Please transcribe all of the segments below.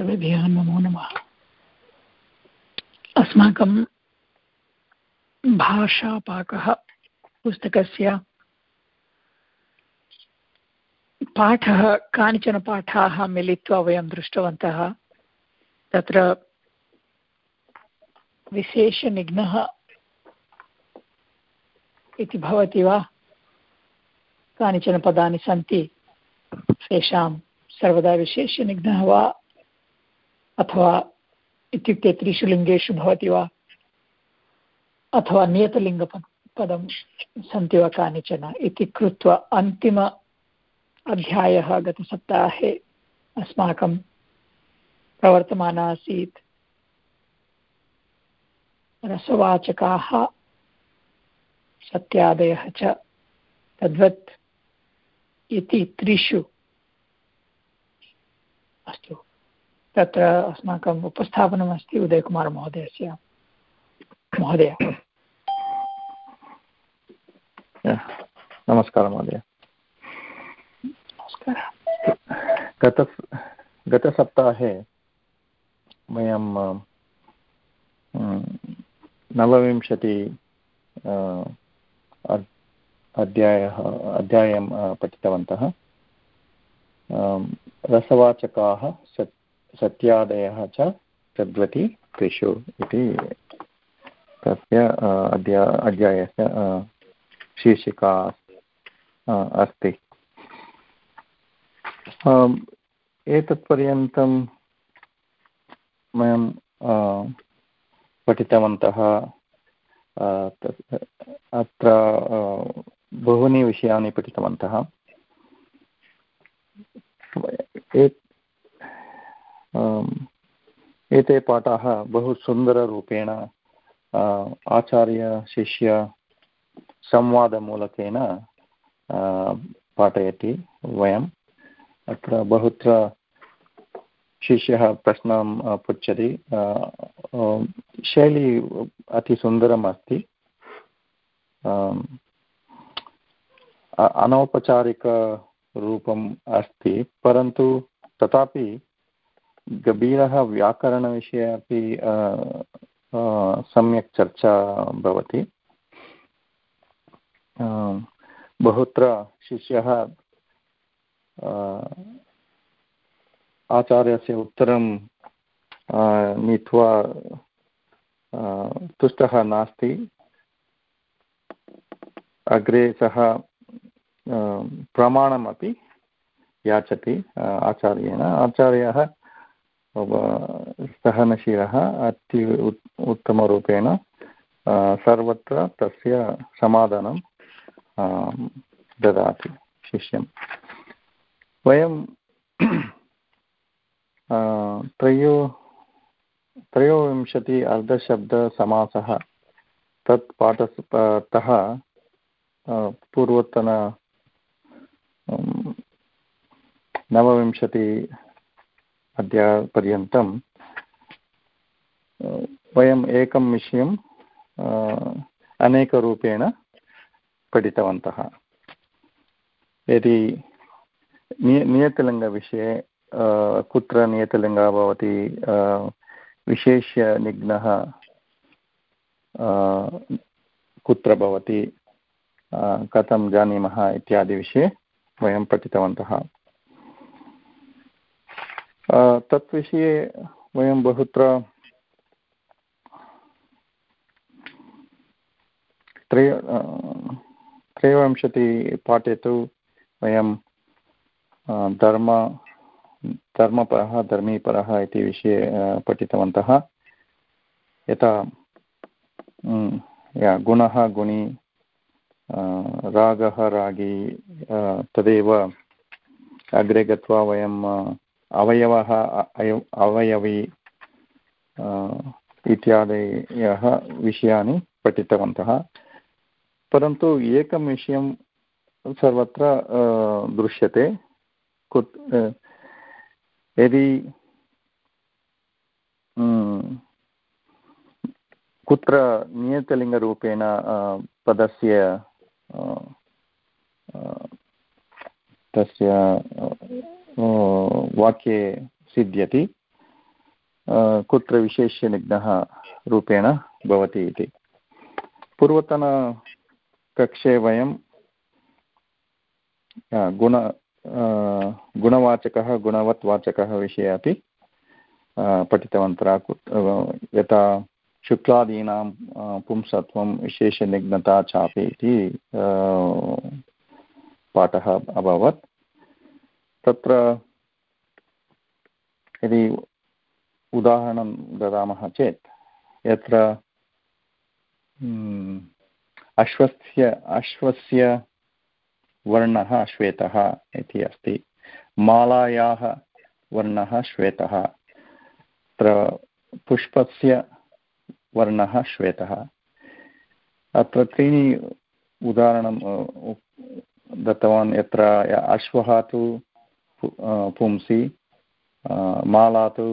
सर्वेभ्यः नमो नमः। अस्माकं भाषापाकः पुस्तकस्य पाठः, कानिचन पाठाः मिलित्वा वयं दृष्टवन्तः, तत्र विशेषनिघ्नः इति भवति वा? कानिचन पदानि सन्ति? तेषां सर्वदा विशेषनिघ्नः वा? अथवा इत्युक्ते त्रिषु लिङ्गेषु भवति वा? अथवा नियतलिङ्गपद पदं सन्ति वा कानिचन? इति कृत्वा अन्तिम अध्यायः गतसप्ताहे अस्माकं प्रवर्तमानः आसीत् रसवाचकाः सत्यादयः च तद्वत् इति त्रिषु। अस्तु। तत्र अस्माकम् उपस्थापनमस्ति उदयकुमारमहोदयस्य महोदय। नमस्कारः महोदय। नमस्कारः। गत गतसप्ताहे वयं नवविंशति अध्यायः अध्यायं पठितवन्तः। रसवाचकाः सत् सत्यादयः च तद्वति त्रिषु इति तस्य अध्या, अध्यायस्य शीर्षिका अस्ति। एतत्पर्यन्तं वयं पठितवन्तः अत्र बहूनि विषयानि पठितवन्तः। एते पाठाः बहु सुन्दररूपेण आचार्यशिष्य संवादमूलकेन पाठयति वयम्। अत्र बहुत्र शिष्यः प्रश्नं पृच्छति। शैली अतिसुन्दरम् अस्ति अनौपचारिकरूपम् अस्ति, परन्तु तथापि गभीरः व्याकरणविषये अपि सम्यक् चर्चा भवति। बहुत्र शिष्यः आचार्यस्य उत्तरं नीत्वा तुष्टः नास्ति। अग्रे सः प्रमाणमपि याचति आचार्येण। आचार्यः सहनशीलः अति उत्तमरूपेण सर्वत्र तस्य समाधानं ददाति शिष्यं वयं त्रयो, त्रयोविंशति अर्धशब्दसमासः तत् पाठतः पूर्वतन नवविंशति अध्यायपर्यन्तं वयम् एकं विषयं अनेकरूपेण पठितवन्तः। यदि निय नियतलिङ्गविषये कुत्र नियतलिङ्गः भवति विशेष्यनिघ्नः कुत्र भवति कथं जानीमः इत्यादिविषये वयं पठितवन्तः। तत् विषये वयं बहुत्र त्रय त्रयोविंशतिपाठे तु वयं धर्म, धर्मपरः, धर्मीपरः इति विषये पठितवन्तः। यथा गुणः, गुणी रागः, रागी तदेव अग्रे गत्वा वयम् अवयवः अवयवी इत्यादयः विषयानि पठितवन्तः। परन्तु एकं विषयं सर्वत्र दृश्यते। कुत् यदि कुत्र नियतलिङ्गरूपेण पदस्य तस्य वाक्ये सिद्ध्यति कुत्र विशेष्यनिघ्नः रूपेण भवति इति। पूर्वतनकक्षे वयं गुण गुणवाचकः, गुणवत्वाचकः विषये अपि पठितवन्तः यथा शुक्लादीनां पुंसत्वं विशेषनिघ्नता चापि इति पाठः अभवत्। तत्र यदि उदाहरणं ददामः चेत्, यत्र अश्वस्य अश्वस्य वर्णः श्वेतः इति अस्ति, मालायाः वर्णः श्वेतः अत्र पुष्पस्य वर्णः श्वेतः। अत्र त्रीणि उदाहरणं दत्तवान्, यत्र अश्वः तु पुंसि माला तु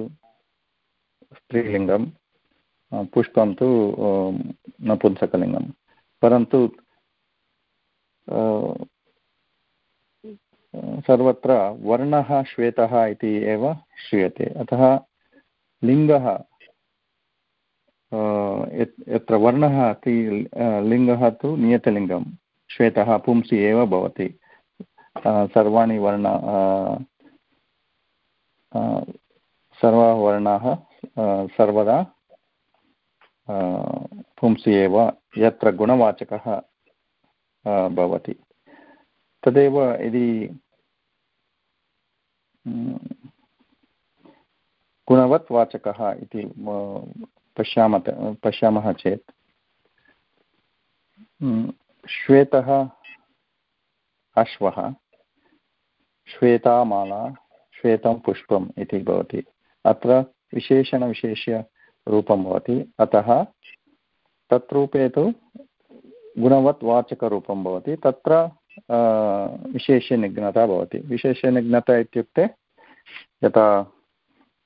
स्त्रीलिङ्गं पुष्पं तु नपुंसकलिङ्गं परन्तु सर्वत्र वर्णः श्वेतः इति एव श्रूयते अतः लिङ्गः यत्र वर्णः अस्ति लिङ्गः तु नियतलिङ्गं श्वेतः पुंसि एव भवति सर्वाणि वर्ण सर्वाः वर्णाः सर्वदा पुंसि एव, यत्र गुणवाचकः भवति। तदेव यदि गुणवत् वाचकः इति पश्यामः पश्यामः चेत् श्वेतः अश्वः श्वेतामाला, श्वेतं पुष्पम् इति भवति। अत्र विशेषणविशेष्यरूपं भवति। अतः तत् रूपे तु गुणवत् वाचकरूपं भवति। तत्र विशेष्यनिघ्नता भवति। विशेष्यनिघ्नता इत्युक्ते यथा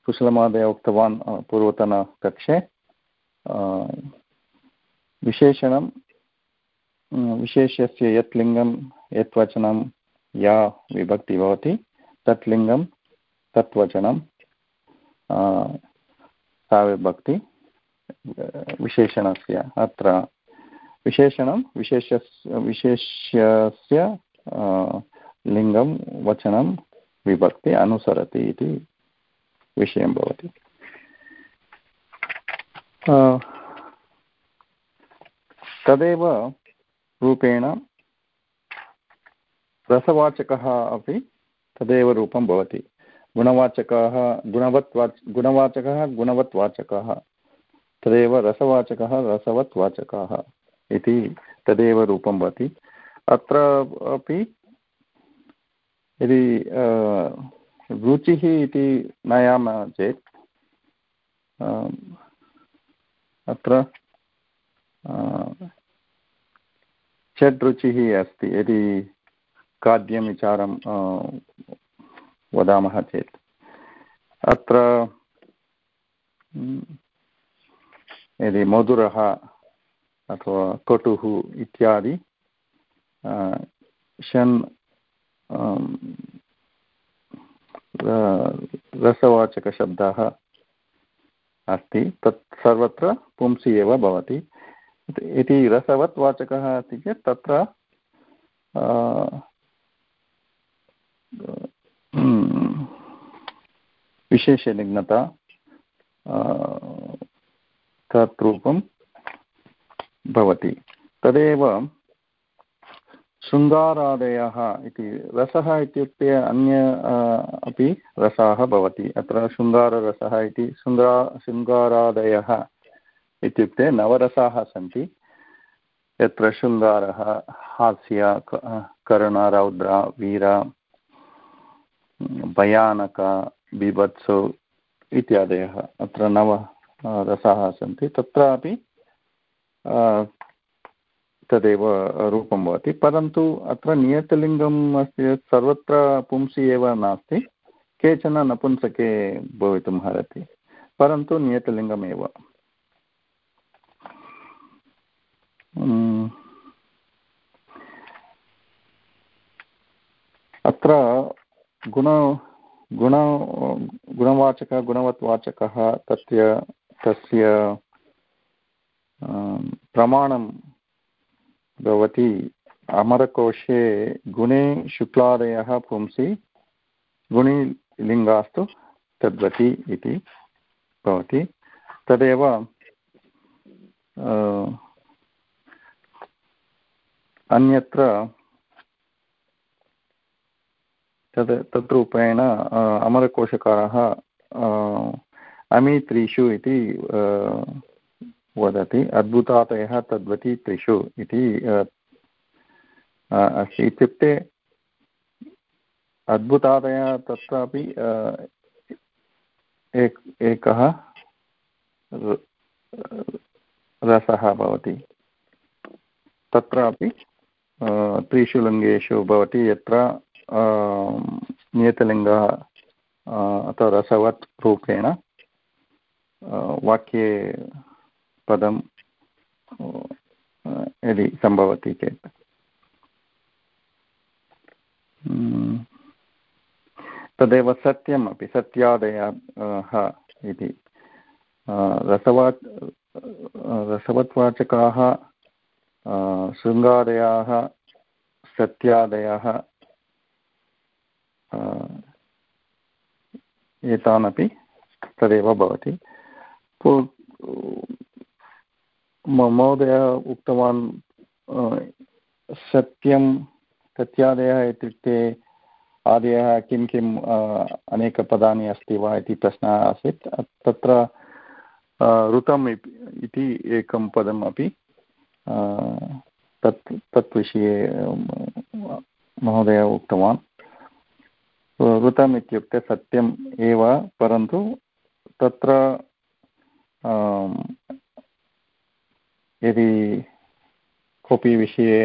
कुशलमहोदय उक्तवान् पूर्वतनकक्षे विशेषणं विशेष्यस्य यत् लिङ्गं यत् वचनं या विभक्ति भवति, तत् लिङ्गं, तत् वचनं सा विभक्ति, विशेषणस्य, अत्र विशेषणं विशेषस्य विशेष्यस्य लिङ्गं, वचनं, विभक्ति अनुसरति इति विषयं भवति। तदेव रूपेण रसवाचकः अपि तदेव रूपं भवति। गुणवाचकः गुणवत् वाच गुणवाचकः गुणवत् वाचकः तदेव रसवाचकः रसवत् वाचकः इति तदेव रूपं भवति। अत्र अपि यदि रुचिः इति नयामः चेत् अत्र षड्रुचिः अस्ति। यदि खाद्यं विचारं वदामः चेत्। अत्र यदि मधुरः अथवा कटुः इत्यादि षण् रसवाचकशब्दः अस्ति, तत् सर्वत्र पुंसि एव भवति। इति रसवत् वाचकः अस्ति चेत् तत्र विशेषनिघ्नता तत् रूपं भवति। तदेव शृङ्गारादयः इति रसः इत्युक्ते अन्य अपि रसाः भवति। अत्र शृङ्गाररसः इति शृङ्गा, शृङ्गारादयः इत्युक्ते नवरसाः सन्ति। यत्र शृङ्गारः, हास्य करुण वीर भयानक बिभत्सु इत्यादयः। अत्र नव रसाः सन्ति। तत्रापि तदेव रूपं भवति। परन्तु अत्र नियतलिङ्गम् अस्ति सर्वत्र पुंसि एव नास्ति। केचन नपुंसके भवितुम् अर्हति। परन्तु नियतलिङ्गमेव। अत्र गुण गुण, गुणवाचकः, गुणवत्वाचकः, तस्य तस्य प्रमाणं भवति। अमरकोशे गुणे शुक्लादयः पुंसि गुणिलिङ्गास्तु तद्वति इति भवति। तदेव अन्यत्र तद् तद्रूपेण अमरकोशकारः अमि त्रिषु इति वदति, अद्भुतातयः तद्वति त्रिषु इति अस्ति। इत्युक्ते अद्भुतादयः तत्रापि एक, एकः रसः भवति। तत्रापि त्रिषु लिङ्गेषु भवति, यत्र नियतलिङ्गः अथवा रसवत् रूपेण वाक्ये, पदं यदि सम्भवति चेत्। तदेव सत्यम् अपि, सत्यादयः इति। रसवात् रसवत्वाचकाः शृङ्गादयाः, सत्यादयः एतानपि तदेव भवति। महोदय उक्तवान् सत्यं, सत्यादयः इत्युक्ते आदयः किं किम् अनेकपदानि अस्ति वा इति प्रश्नः आसीत्। तत्र ऋतम् इति एकं पदम् अपि तत् तत् विषये महोदय उक्तवान्। ऋतम् इत्युक्ते सत्यम् एव, परन्तु तत्र यदि कोऽपि विषये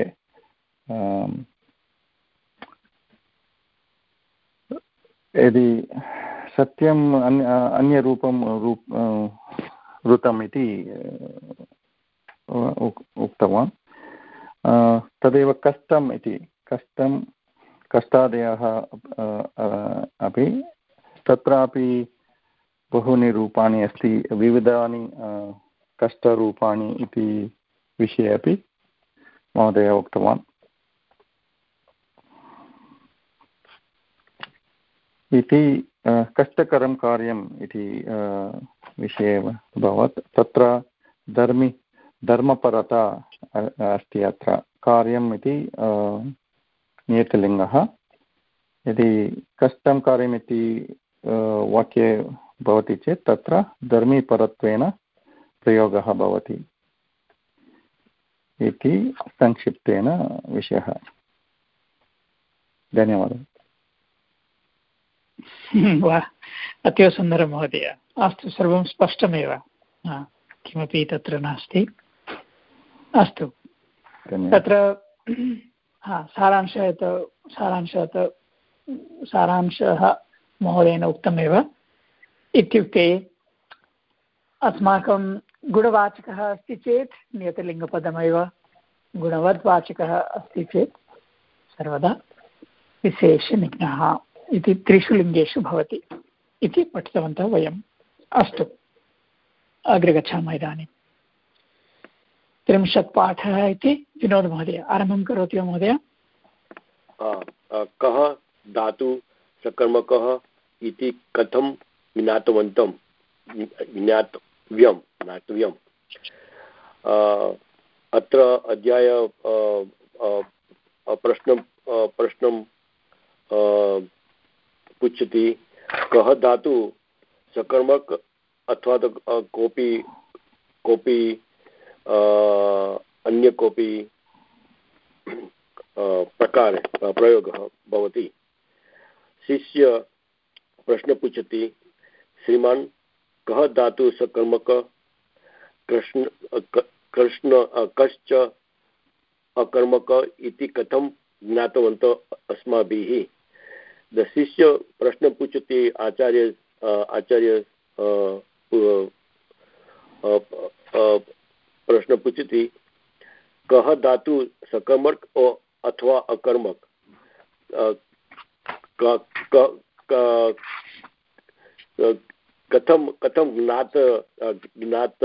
यदि सत्यम् अन्य, अन्यरूपं रूप ऋतम् इति उक्तवान् तदेव कष्टम् इति। कष्टं कष्टादयः अपि तत्रापि बहूनि रूपाणि अस्ति, विविधानि कष्टरूपाणि इति विषये अपि महोदय उक्तवान्। इति कष्टकरं कार्यम् इति विषये अभवत्। तत्र धर्मि, धर्मपरता अस्ति अत्र कार्यम् इति नियतलिङ्गः। यदि कष्टं कार्यमिति वाक्ये भवति चेत् तत्र धर्मीपरत्वेन प्रयोगः भवति इति संक्षिप्तेन विषयः। धन्यवादः। वा अतीवसुन्दरं महोदय। अस्तु सर्वं स्पष्टमेव। किमपि तत्र नास्ति। अस्तु। तत्र हा सारांशः सारांशः सारांशः महोदयेन उक्तमेव। इत्युक्ते अस्माकं गुणवाचकः अस्ति चेत् नियतलिङ्गपदमेव, गुणवद्वाचकः अस्ति चेत् सर्वदा विशेषनिघ्नः इति त्रिषु लिङ्गेषु भवति इति पठितवन्तः वयम्। अस्तु, अग्रे गच्छामः इदानीं त्रिंशत् पाठः इति विनोदमहोदय आरम्भं करोति वा महोदय? कः, धातु, सकर्मकः इति कथं ज्ञातवन्तं? ज्ञातव्यं ज्ञातव्यम् अत्र अध्याय प्रश्नं प्रश्नं पृच्छति, कः धातु, सकर्मक अथवा कोऽपि कोऽपि अन्य कोऽपि प्रकारे प्रयोगः भवति। शिष्य प्रश्न पृच्छति श्रीमान्, कः धातु सकर्मक कृष्ण कृष्ण कश्च अकर्मक इति कथं ज्ञातवन्तः अस्माभिः? द शिष्य प्रश्न पृच्छति आचार्य आचार्य प्रश्न पृच्छति कः धातु सकर्मक अथवा अकर्मक कथम कथम ज्ञात ज्ञात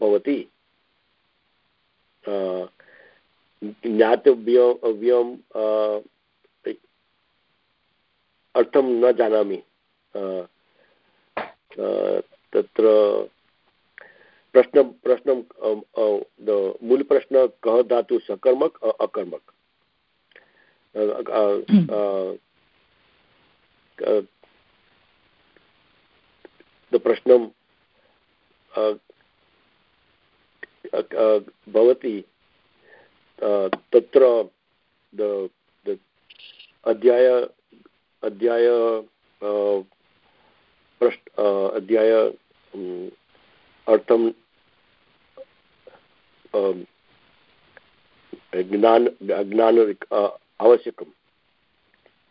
भवति ज्ञातव्यम् अर्थं न जानामि तत्र प्रश्न, प्रश्नं मूलप्रश्न कः धातु, सकर्मक अकर्मक। प्रश्नं भवति तत्र अध्याय अध्याय प्रश्न अध्याय अर्थं ज्ञान ज्ञान आवश्यकं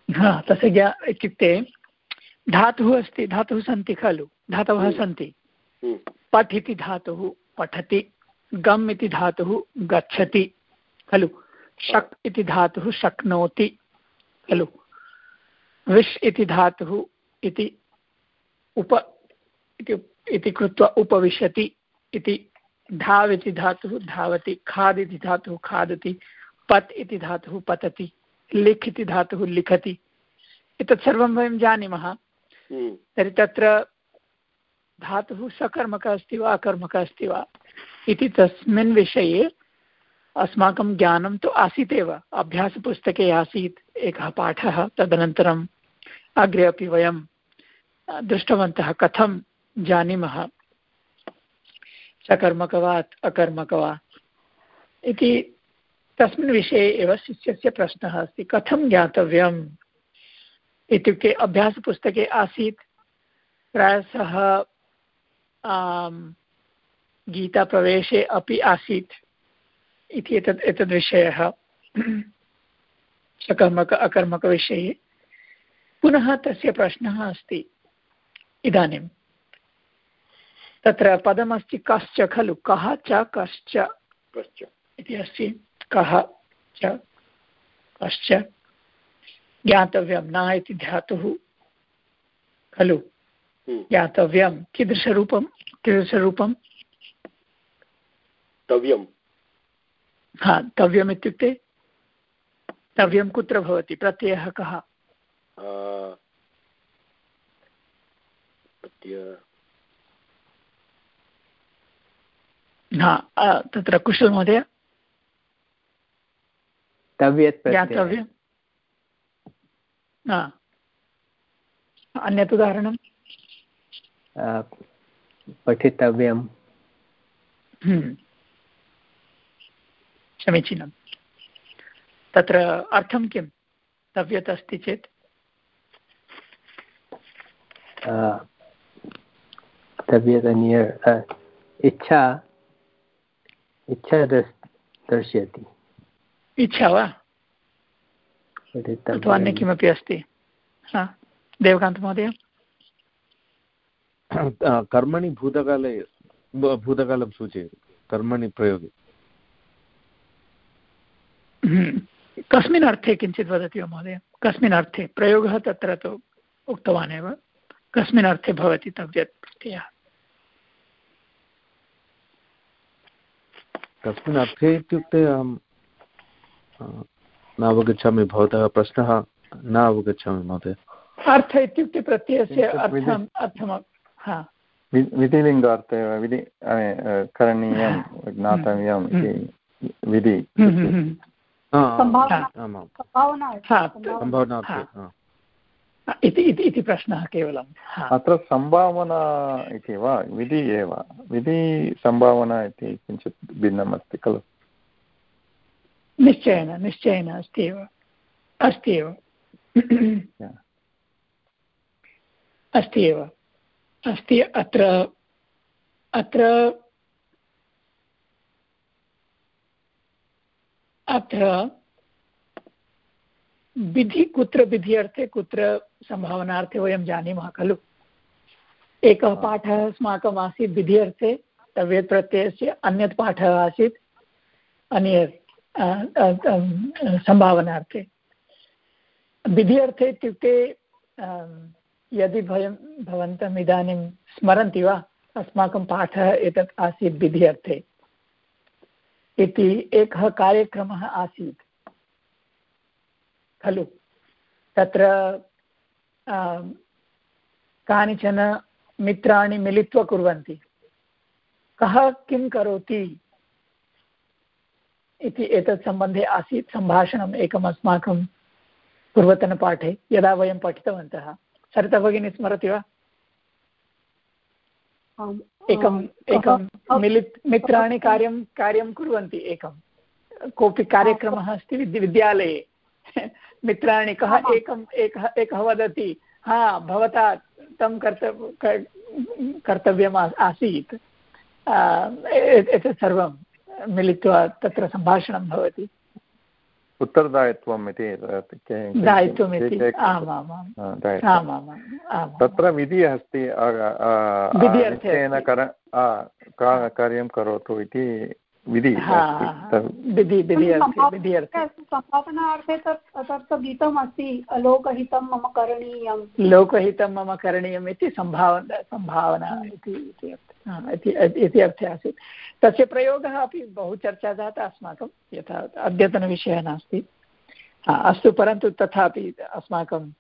हा तस्य ज्ञा इत्युक्ते धातुः अस्ति धातुः सन्ति खलु धातवः। सन्ति। पठ् इति धातुः पठति गम् इति धातुः गच्छति खलु शक् इति धातुः शक्नोति खलु विश् इति धातुः इति उप इति कृत्वा उपविशति इति धाव् इति धातुः धावति खाद् इति धातुः खादति पत् इति धातुः पतति लिख् इति धातुः लिखति। एतत् सर्वं वयं जानीमः। हम्म। तर्हि तत्र धातुः सकर्मकः अस्ति वा अकर्मकः अस्ति वा इति तस्मिन् विषये अस्माकं ज्ञानं तु आसीत् एव। अभ्यासपुस्तके आसीत् एकः पाठः तदनन्तरम् अग्रे अपि वयं दृष्टवन्तः कथं जानीमः। सकर्मक अकर्मक वा इति तस्मिन् विषये एव शिष्यस्य प्रश्नः अस्ति, कथं ज्ञातव्यम्? इत्युक्ते अभ्यासपुस्तके आसीत् प्रायशः गीताप्रवेशे अपि आसीत् इति एतद् एतद्विषयः सकर्मक अकर्मकविषये। पुनः तस्य प्रश्नः अस्ति इदानीं तत्र पदमस्ति कश्च खलु? कः च कश्च? इति अस्ति। कः च कश्च? ज्ञातव्यं न इति धातुः। खलु? हम्म। ज्ञातव्यं। कीदृशरूपं? कीदृशरूपं? तव्यं हा तव्यम् इत्युक्ते तव्यं कुत्र भवति? प्रत्ययः कः? तत्र कुशल महोदय? ज्ञातव्यं अन्यत् उदाहरणं? पठितव्यं हम्म। समीचीनं। तत्र अर्थं किं? तव्यत् अस्ति चेत्? तव्यत् इच्छा इच्छा दर्शयति। इच्छा वा? अथवा अन्य किमपि अस्ति? देवकान्तमहोदय कर्मणि भूतकाले भूतकालं सूचयति। कर्मणि प्रयोगे। हम्म। कस्मिन् अर्थे किञ्चित् वदति वा महोदय? कस्मिन् अर्थे? प्रयोगः तत्र तु उक्तवान् एव। कस्मिन् अर्थे भवति तव्यत् प्रत्ययः कस्मिन् अर्थे इत्युक्ते अहं न अवगच्छामि भवतः प्रश्नः न अवगच्छामि महोदय। अर्थ इत्युक्ते प्रत्ययस्य विधिलिङ्गार्थे विधि करणीयं ज्ञातव्यम् इति विधि इति प्रश्नः केवलम्। अत्र सम्भावना इति वा? विधि एव। विधि सम्भावना इति किञ्चित् भिन्नम् अस्ति खलु। निश्चयेन निश्चयेन अस्ति एव। अस्ति एव। अस्ति एव। अस्ति अत्र अत्र अत्र विधि कुत्र विधि अर्थे कुत्र सम्भावनार्थे वयं जानीमः खलु? एकः पाठः अस्माकम् आसीत् विधि अर्थे तव्यत् प्रत्ययस्य अन्यत् पाठः आसीत् अन्यत् सम्भावनार्थे विधि अर्थे इत्युक्ते यदि वयं भवन्तम् इदानीं स्मरन्ति वा अस्माकं पाठः एतत् आसीत् विधि अर्थे। इति एकः कार्यक्रमः आसीत्। खलु। तत्र कानिचन मित्राणि मिलित्वा कुर्वन्ति। कः किं करोति इति एतत् सम्बन्धे आसीत् सम्भाषणम् एकम् अस्माकं पूर्वतनपाठे यदा वयं पठितवन्तः। सरिता भगिनी स्मरति वा? एकम् एकं मिलित् मित्राणि कार्यं कार्यं कुर्वन्ति एकं कोऽपि कार्यक्रमः अस्ति विद्यालये। मित्राणि कः एकम् एकः एकः वदति हा भवता तं कर्तव्य कर्तव्यम् आसीत्। एतत् सर्वं मिलित्वा तत्र सम्भाषणं भवति। उत्तरदायित्वम् इति दायित्वम्। इति तत्र विधिः अस्ति कार्यं करोतु इति तत् गीतम् अस्ति लोकहितं मम करणीयं लोकहितं मम करणीयम् इति सम्भावना सम्भावना इति अर्थे आसीत्। तस्य प्रयोगः अपि बहु चर्चा जाता अस्माकं यथा अद्यतनविषयः नास्ति। अस्तु परन्तु तथापि अस्माकं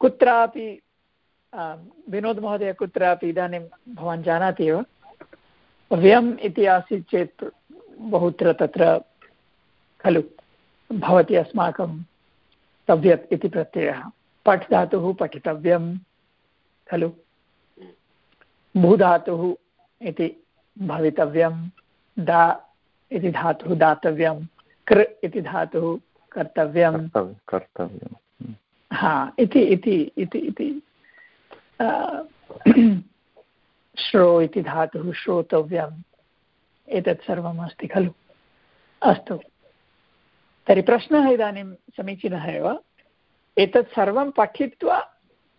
कुत्रापि विनोदमहोदय कुत्रापि इदानीं भवान् जानाति एव? व्यम् इति आसीत् चेत् बहुत्र तत्र खलु। भवति अस्माकं तव्यत् इति प्रत्ययः। पठ् धातुः पठितव्यं खलु। भूधातुः इति भवितव्यं दा इति धातुः दातव्यं कृ इति धातुः कर्तव्यं। कर्तव्यं हा इति इति इति इति। श्रो इति धातुः श्रोतव्यम्। एतत् सर्वम् अस्ति, खलु? अस्तु। तर्हि प्रश्नः इदानीं समीचीनः एव। एतत् सर्वं पठित्वा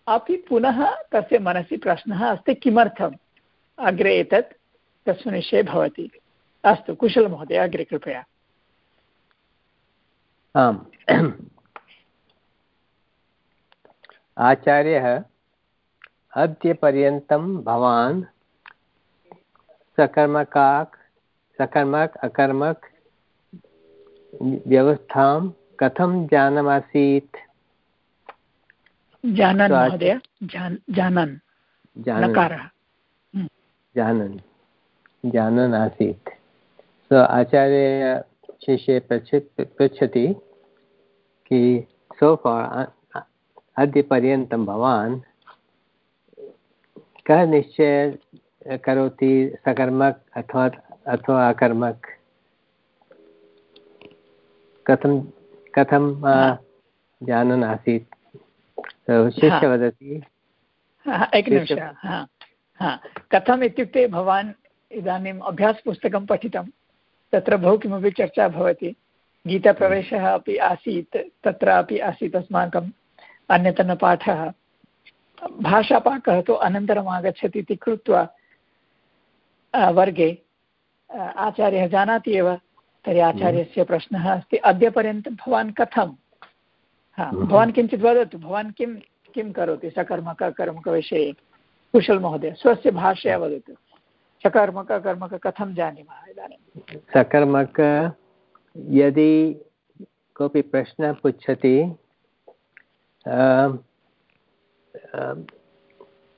अपि पुनः तस्य मनसि प्रश्नः अस्ति, किमर्थम्? अग्रे एतत् तस्मिन् विषये भवति। अस्तु, कुशलमहोदय, अग्रे कृपया। आम्। आचार्यः, अद्यपर्यन्तं भवान् सकर्मकाक् सकर्मक अकर्मक व्यवस्थां कथं जानमासीत्? जानन् महोदय। जानन्। जानन्। जानन्। आसीत् सो आचार्य शिष्ये पृच्छ पृच्छति कि सोफा अद्यपर्यन्तं भवान् कः निश्चय करोति सकर्मक अथवा अथवा अकर्मक कथं कथं जानन् आसीत्? शिष्य वदति। एकनिमिषः कथम् इत्युक्ते भवान् इदानीम् अभ्यासपुस्तकं पठितं तत्र बहु किमपि चर्चा भवति। गीताप्रवेशः अपि आसीत् तत्रापि आसीत् अस्माकम् अन्यतनपाठः भाषापाकः तु अनन्तरम् आगच्छति इति कृत्वा वर्गे। आचार्यः जानाति एव तर्हि हम्म। आचार्यस्य प्रश्नः अस्ति अद्यपर्यन्तं भवान् कथं हा हम्म। भवान् किञ्चित् वदतु भवान् किं किं करोति सकर्मक कर्मकविषये कुशल महोदय स्वस्य भाषया वदतु सकर्मक कर्मक कथं जानीमः इदानीं सकर्मक यदि कोऽपि प्रश्नः पृच्छति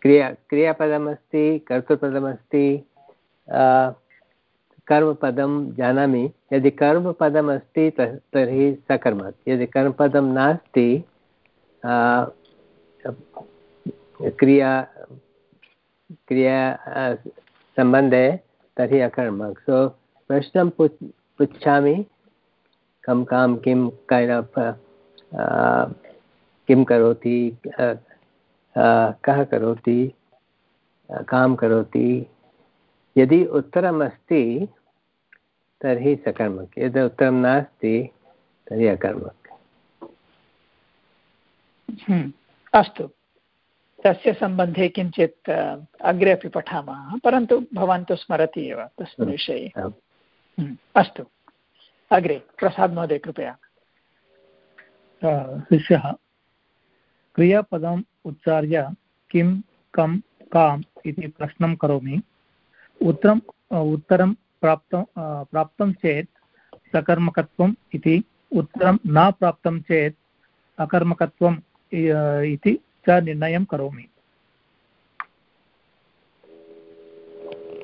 क्रिया क्रियापदमस्ति कर्तृपदमस्ति कर्मपदं जानामि। यदि कर्मपदम् अस्ति तर्हि सकर्मत्। यदि कर्मपदं नास्ति क्रिया क्रिया सम्बन्धे तर्हि अकर्मक्। सो, प्रश्नं पृच्छामि, कं, कां, किं किं करोति कः करोति कां करोति। यदि उत्तरम् अस्ति तर्हि सकर्मक। यदि उत्तरं नास्ति तर्हि अकर्मक। हम्म, अस्तु। तस्य सम्बन्धे किञ्चित् अग्रे अपि पठामः। परन्तु भवान् तु स्मरति एव तस्मिन् विषये। हम्म, अस्तु। अग्रे प्रसाद् महोदय कृपया शिष्यः क्रियापदम् उच्चार्य किं कं काम् इति प्रश्नं करोमि। उत्तरम् उत्तरं प्राप्तं प्राप्तं चेत् सकर्मकत्वम् इति उत्तरं न प्राप्तं चेत् अकर्मकत्वम् इति च निर्णयं करोमि।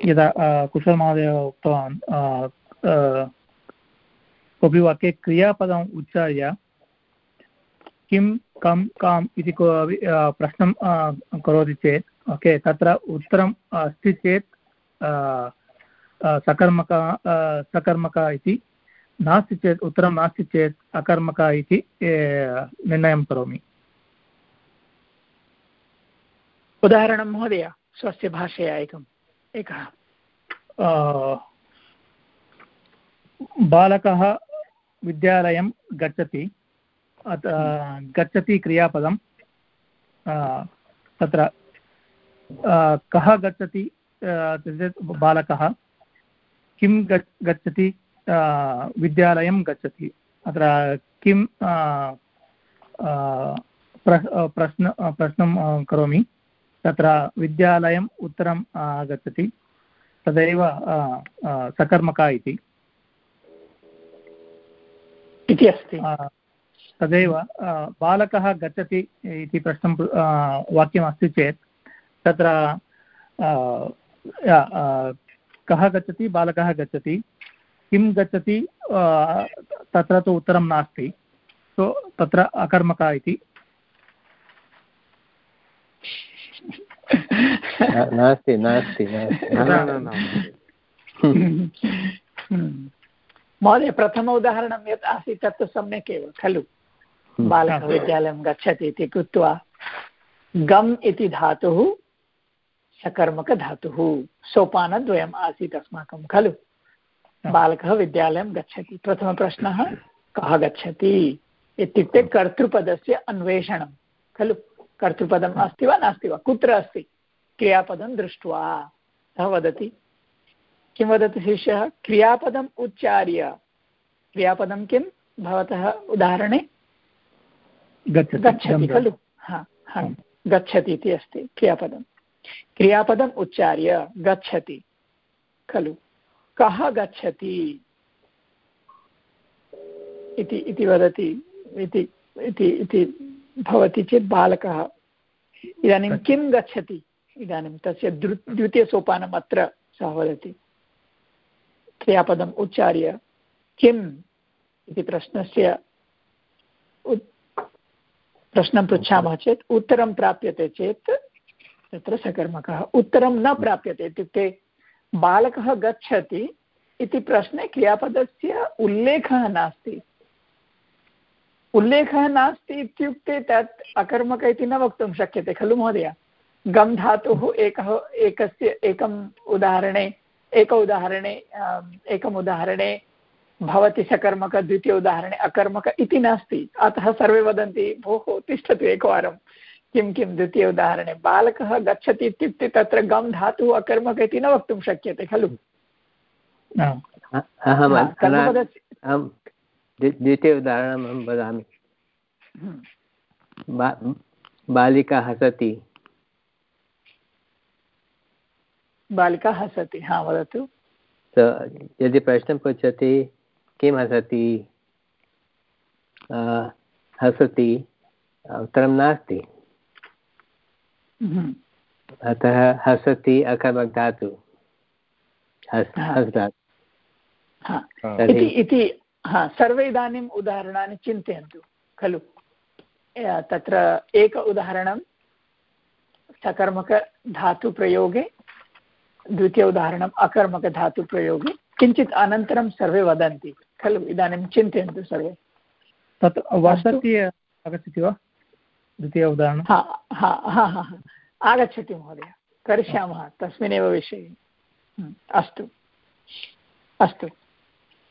यदा कुशलमहोदय उक्तवान् कोऽपि वाक्ये क्रियापदम् उच्चार्य, किं काम् इति प्रश्नं करोति चेत्, ओके, तत्र उत्तरम् अस्ति चेत् सकर्मक सकर्मक इति। नास्ति चेत् उत्तरं नास्ति चेत् अकर्मक इति निर्णयं करोमि। उदाहरणं महोदय स्वस्य भाषया एकम् एकः। बालकः विद्यालयं गच्छति गच्छति क्रियापदं तत्र कः गच्छति बालकः? किं गच्छति विद्यालयं गच्छति? अत्र किं प्रश्न प्रश्नं करोमि? तत्र विद्यालयम् उत्तरम् आगच्छति। तदेव सकर्मका इति। इति अस्ति। तदेव बालकः गच्छति इति प्रश्नं वाक्यमस्ति चेत् तत्र कः गच्छति? बालकः गच्छति। किं गच्छति? तत्र तु उत्तरं नास्ति। सो तत्र अकर्मकः इति। नास्ति नास्ति महोदय प्रथम उदाहरणं यत् आसीत् तत्तु सम्यक् एव खलु? हम्म। बालकः विद्यालयं गच्छति इति कृत्वा गम् इति धातुः सकर्मकधातुः सोपानद्वयम् आसीत् अस्माकं खलु? बालकः विद्यालयं गच्छति। प्रथमप्रश्नः कः गच्छति? इत्युक्ते कर्तृपदस्य अन्वेषणं खलु? कर्तृपदम् अस्ति वा नास्ति वा? कुत्र अस्ति? क्रियापदं दृष्ट्वा। सः वदति। किं वदति शिष्यः? क्रियापदम् उच्चार्य। क्रियापदं किं? भवतः उदाहरणे? गच्छति खलु? हा हा। गच्छति इति अस्ति क्रियापदं क्रियापदम् उच्चार्य गच्छति। खलु। कः गच्छति? इति वदति इति भवति चेत् बालकः। इदानीं किं गच्छति। इदानीं तस्य द्रु द्वितीयसोपानम् अत्र सः वदति। क्रियापदम् उच्चार्य किम् इति प्रश्नस्य प्रश्नं पृच्छामः चेत् उत्तरं प्राप्यते चेत् तत्र सकर्मकः। उत्तरं न प्राप्यते इत्युक्ते बालकः गच्छति इति प्रश्ने क्रियापदस्य उल्लेखः नास्ति। उल्लेखः नास्ति इत्युक्ते तत् अकर्मक इति न वक्तुं शक्यते खलु महोदय। गम् धातुः एकः एकस्य एकम् उदाहरणे एक उदाहरणे एकम् उदाहरणे भवति सकर्मक, द्वितीय उदाहरणे अकर्मक इति नास्ति। अतः सर्वे वदन्ति, भोः, तिष्ठतु एकवारं किं किं द्वितीय उदाहरणे? बालकः गच्छति इत्युक्ते तत्र गम् धातुः अकर्मक इति न वक्तुं शक्यते खलु? द्वितीय उदाहरणम् अहं वदामि। हम्म। बालिका हसति। बालिका हसति हा वदतु। यदि प्रश्नं पृच्छति किं हसति? हसति उत्तरं नास्ति। अतः हसति अकर्मक् धातु हस् हस् इति सर्वे इदानीम् उदाहरणानि चिन्तयन्तु खलु? तत्र एक उदाहरणं सकर्मकधातुप्रयोगे द्वितीय उदाहरणम् अकर्मकधातुप्रयोगे। किञ्चित् अनन्तरं सर्वे वदन्ति खलु? इदानीं चिन्तयन्तु सर्वे। तत् वसति आगच्छति वा? द्वितीय उदाहरणं? हा हा हा हा आगच्छति महोदय. करिष्यामः तस्मिन्नेव विषये. अस्तु. अस्तु.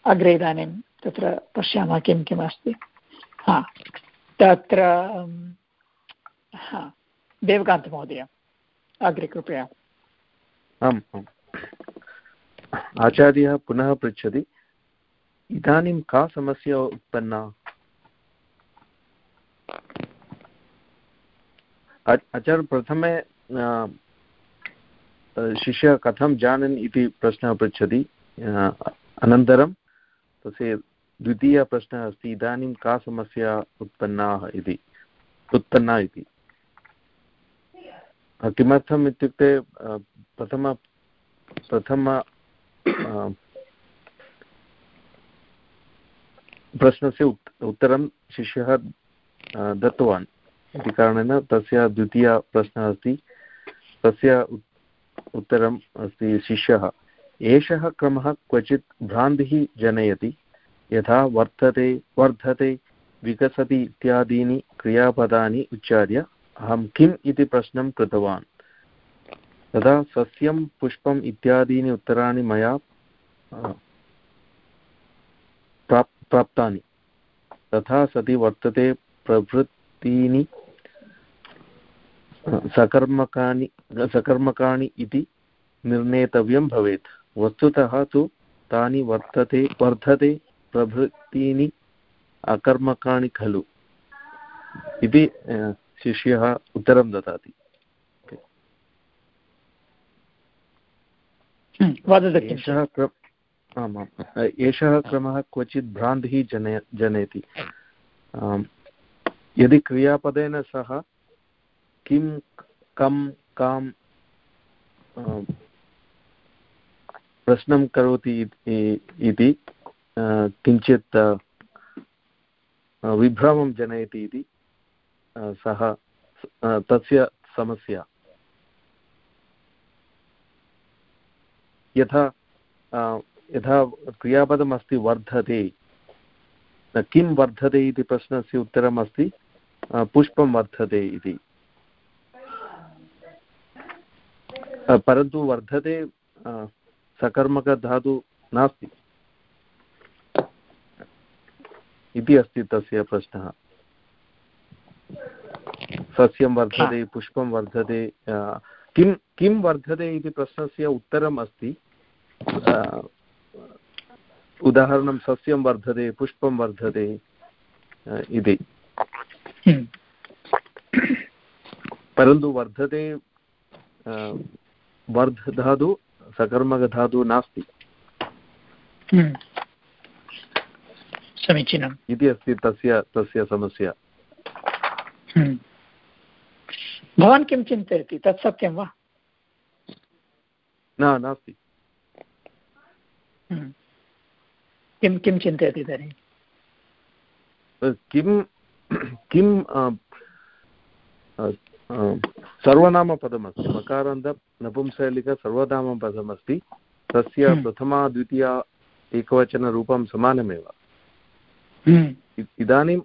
अग्रे इदानीं तत्र पश्यामः किं किम् अस्ति. हा तत्र हा देवकान्तमहोदय अग्रे कृपया. आम् आम्. आचार्यः पुनः पृच्छति इदानीं का समस्या उत्पन्ना? आचार्य, प्रथमे शिष्यः कथं जानन् इति प्रश्नः पृच्छति। अनन्तरं तस्य द्वितीयप्रश्नः अस्ति, इदानीं का समस्या उत्पन्ना इति उत्पन्ना इति। किमर्थम् इत्युक्ते प्रथम प्रथम प्रश्नस्य उत्तरं शिष्यः दत्तवान्। इति कारणेन तस्य द्वितीयप्रश्नः अस्ति। तस्य उत्तरम् अस्ति शिष्यः। एषः क्रमः क्वचित् भ्रान्तिः जनयति। यथा वर्धते वर्धते, विकसति इत्यादीनि क्रियापदानि उच्चार्य अहं किम् इति प्रश्नं कृतवान्। तदा सस्यं, पुष्पम् इत्यादीनि उत्तराणि मया प्राप्, प्राप्तानि। तथा सति वर्तते प्रभृतीनि सकर्मकानि सकर्मकाणि इति निर्णेतव्यं भवेत्। वस्तुतः तु तानि वर्तते वर्धते प्रभृतीनि अकर्मकाणि खलु। इति शिष्यः उत्तरं ददाति। एषः आमाम् एषः क्रमः क्वचित् भ्रान्तिः जने जनयति। यदि क्रियापदेन सह किं कं कां प्रश्नं करोति इति किञ्चित् विभ्रमं जनयति इति सः तस्य समस्या। यथा यथा क्रियापदमस्ति वर्धते किं वर्धते इति प्रश्नस्य उत्तरम् अस्ति पुष्पं वर्धते इति। परन्तु वर्धते सकर्मकधातु नास्ति। इति अस्ति तस्य प्रश्नः। सस्यं वर्धते पुष्पं वर्धते किं किं वर्धते इति प्रश्नस्य उत्तरम् अस्ति? उदाहरणं सस्यं वर्धते पुष्पं वर्धते इति। परन्तु वर्धते वर्धधातु सकर्मकधातु नास्ति। हम्म। समीचीनम्। इति अस्ति तस्य तस्य समस्या। हम्म। भवान् किं चिन्तयति? तत् सत्यं वा? न नास्ति। हम्म। किं किं चिन्तयति तर्हि? किं किं सर्वनामपदमस्ति। मकारान्त नपुंसलिक सर्वनामपदमस्ति। तस्य हम्म। प्रथमा द्वितीया एकवचनरूपं समानमेव। हम्म। इदानीं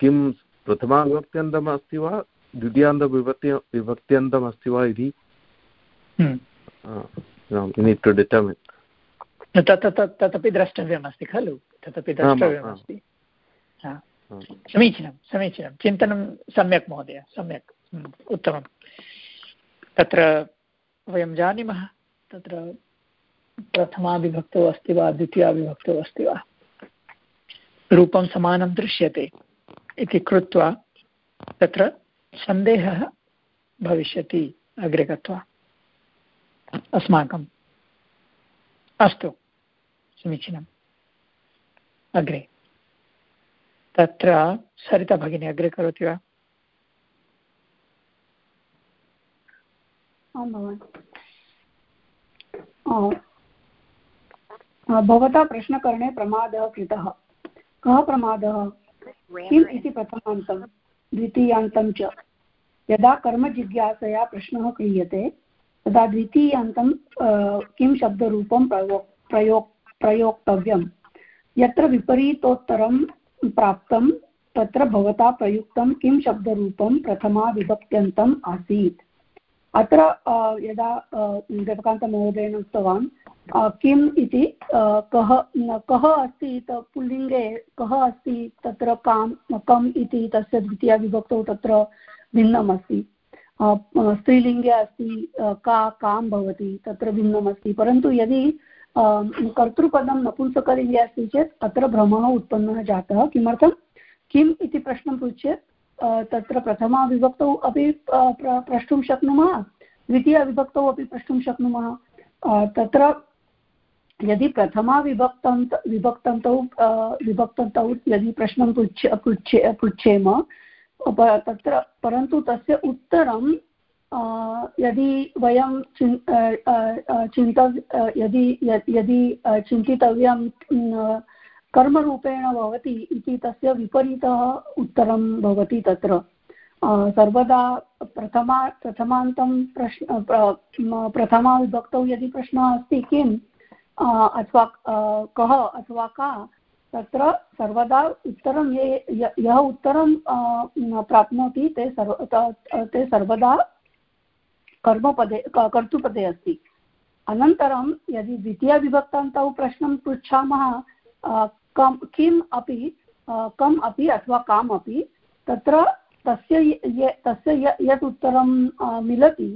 किं प्रथमाविभक्त्यन्तम् अस्ति वा द्वितीयान्तविभक्ति विभक्त्यन्तमस्ति वा इति? नीड् टु डिटर्मिन् तदपि द्रष्टव्यमस्ति खलु? तदपि द्रष्टव्यमस्ति। समीचीनं समीचीनं. चिन्तनं सम्यक्, महोदय, सम्यक्. उत्तमं तत्र वयं जानीमः, तत्र प्रथमाविभक्तौ अस्ति वा, द्वितीयाविभक्तौ अस्ति वा? रूपं समानं दृश्यते इति कृत्वा तत्र सन्देहः भविष्यति अग्रे गत्वा। अस्माकम्। अस्तु, समीचीनम्। अग्रे। तत्र सरिता भगिनी अग्रे करोति वा? भवता प्रश्नकरणे प्रमादः कृतः। कः प्रमादः? किम् इति प्रथमान्तं, द्वितीयान्तं च। यदा कर्मजिज्ञासया प्रश्नः क्रियते, तदा द्वितीयान्तं किं शब्दरूपं प्रयो प्रयो प्रयोक्तव्यं यत्र विपरीतोत्तरं प्राप्तं, तत्र भवता प्रयुक्तं किं शब्दरूपं प्रथमा विभक्त्यन्तम् आसीत्। अत्र यदा देवकान्तमहोदयेन उक्तवान् किम् इति कः कः अस्ति पुल्लिङ्गे, कः अस्ति तत्र काम्, कम् इति, तस्य द्वितीयाविभक्तौ तत्र भिन्नम् अस्ति स्त्रीलिङ्गे अस्ति का कां भवति, तत्र भिन्नम् अस्ति परन्तु यदि कर्तृपदं नपुंसकलिङ्गे अस्ति चेत् अत्र भ्रमः उत्पन्नः जातः। किमर्थं? किम् इति प्रश्नं पृच्छेत् तत्र प्रथमाविभक्तौ अपि प्रष्टुं शक्नुमः द्वितीयविभक्तौ अपि प्रष्टुं शक्नुमः। तत्र यदि प्रथमाविभक्तं विभक्तन्तौ विभक्तन्तौ यदि प्रश्नं पृच्छ, पृच्छे, पृच्छेम तत्र, परन्तु तस्य उत्तरं यदि वयं चिन् चिन्तव् यदि यदि चिन्तितव्यं कर्मरूपेण भवति इति तस्य विपरीतः उत्तरं भवति तत्र। सर्वदा प्रथमा, प्रथमान्तं प्रश्न प्रथमाविभक्तौ यदि प्रश्नः अस्ति किम् अथवा कः अथवा का, तत्र सर्वदा उत्तरं ये, यः उत्तरं प्राप्नोति ते सर्व ते सर्वदा कर्मपदे कर्तृपदे अस्ति। अनन्तरं यदि द्वितीयविभक्तान्तौ प्रश्नं पृच्छामः कं किम् अपि कम् अपि अथवा काम् अपि, तत्र तस्य ये तस्य यत् उत्तरं मिलति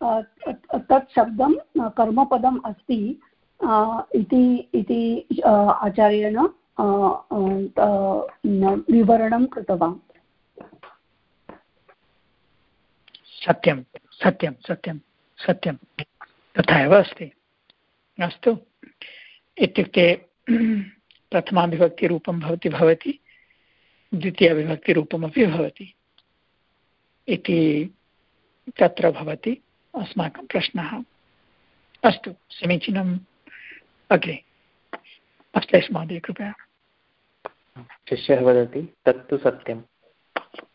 तत् शब्दं कर्मपदम् अस्ति इति इति आचार्येण विवरणं कृतवान्। सत्यं सत्यं सत्यं सत्यं। तथा एव अस्ति। अस्तु। इत्युक्ते प्रथमाविभक्तिरूपं भवति भवति। द्वितीयविभक्तिरूपमपि भवति। इति तत्र भवति अस्माकं प्रश्नः। अस्तु, समीचीनम् अग्रे। अश्लेष महोदय, कृपया। शिष्यः वदति, तत्तु सत्यं।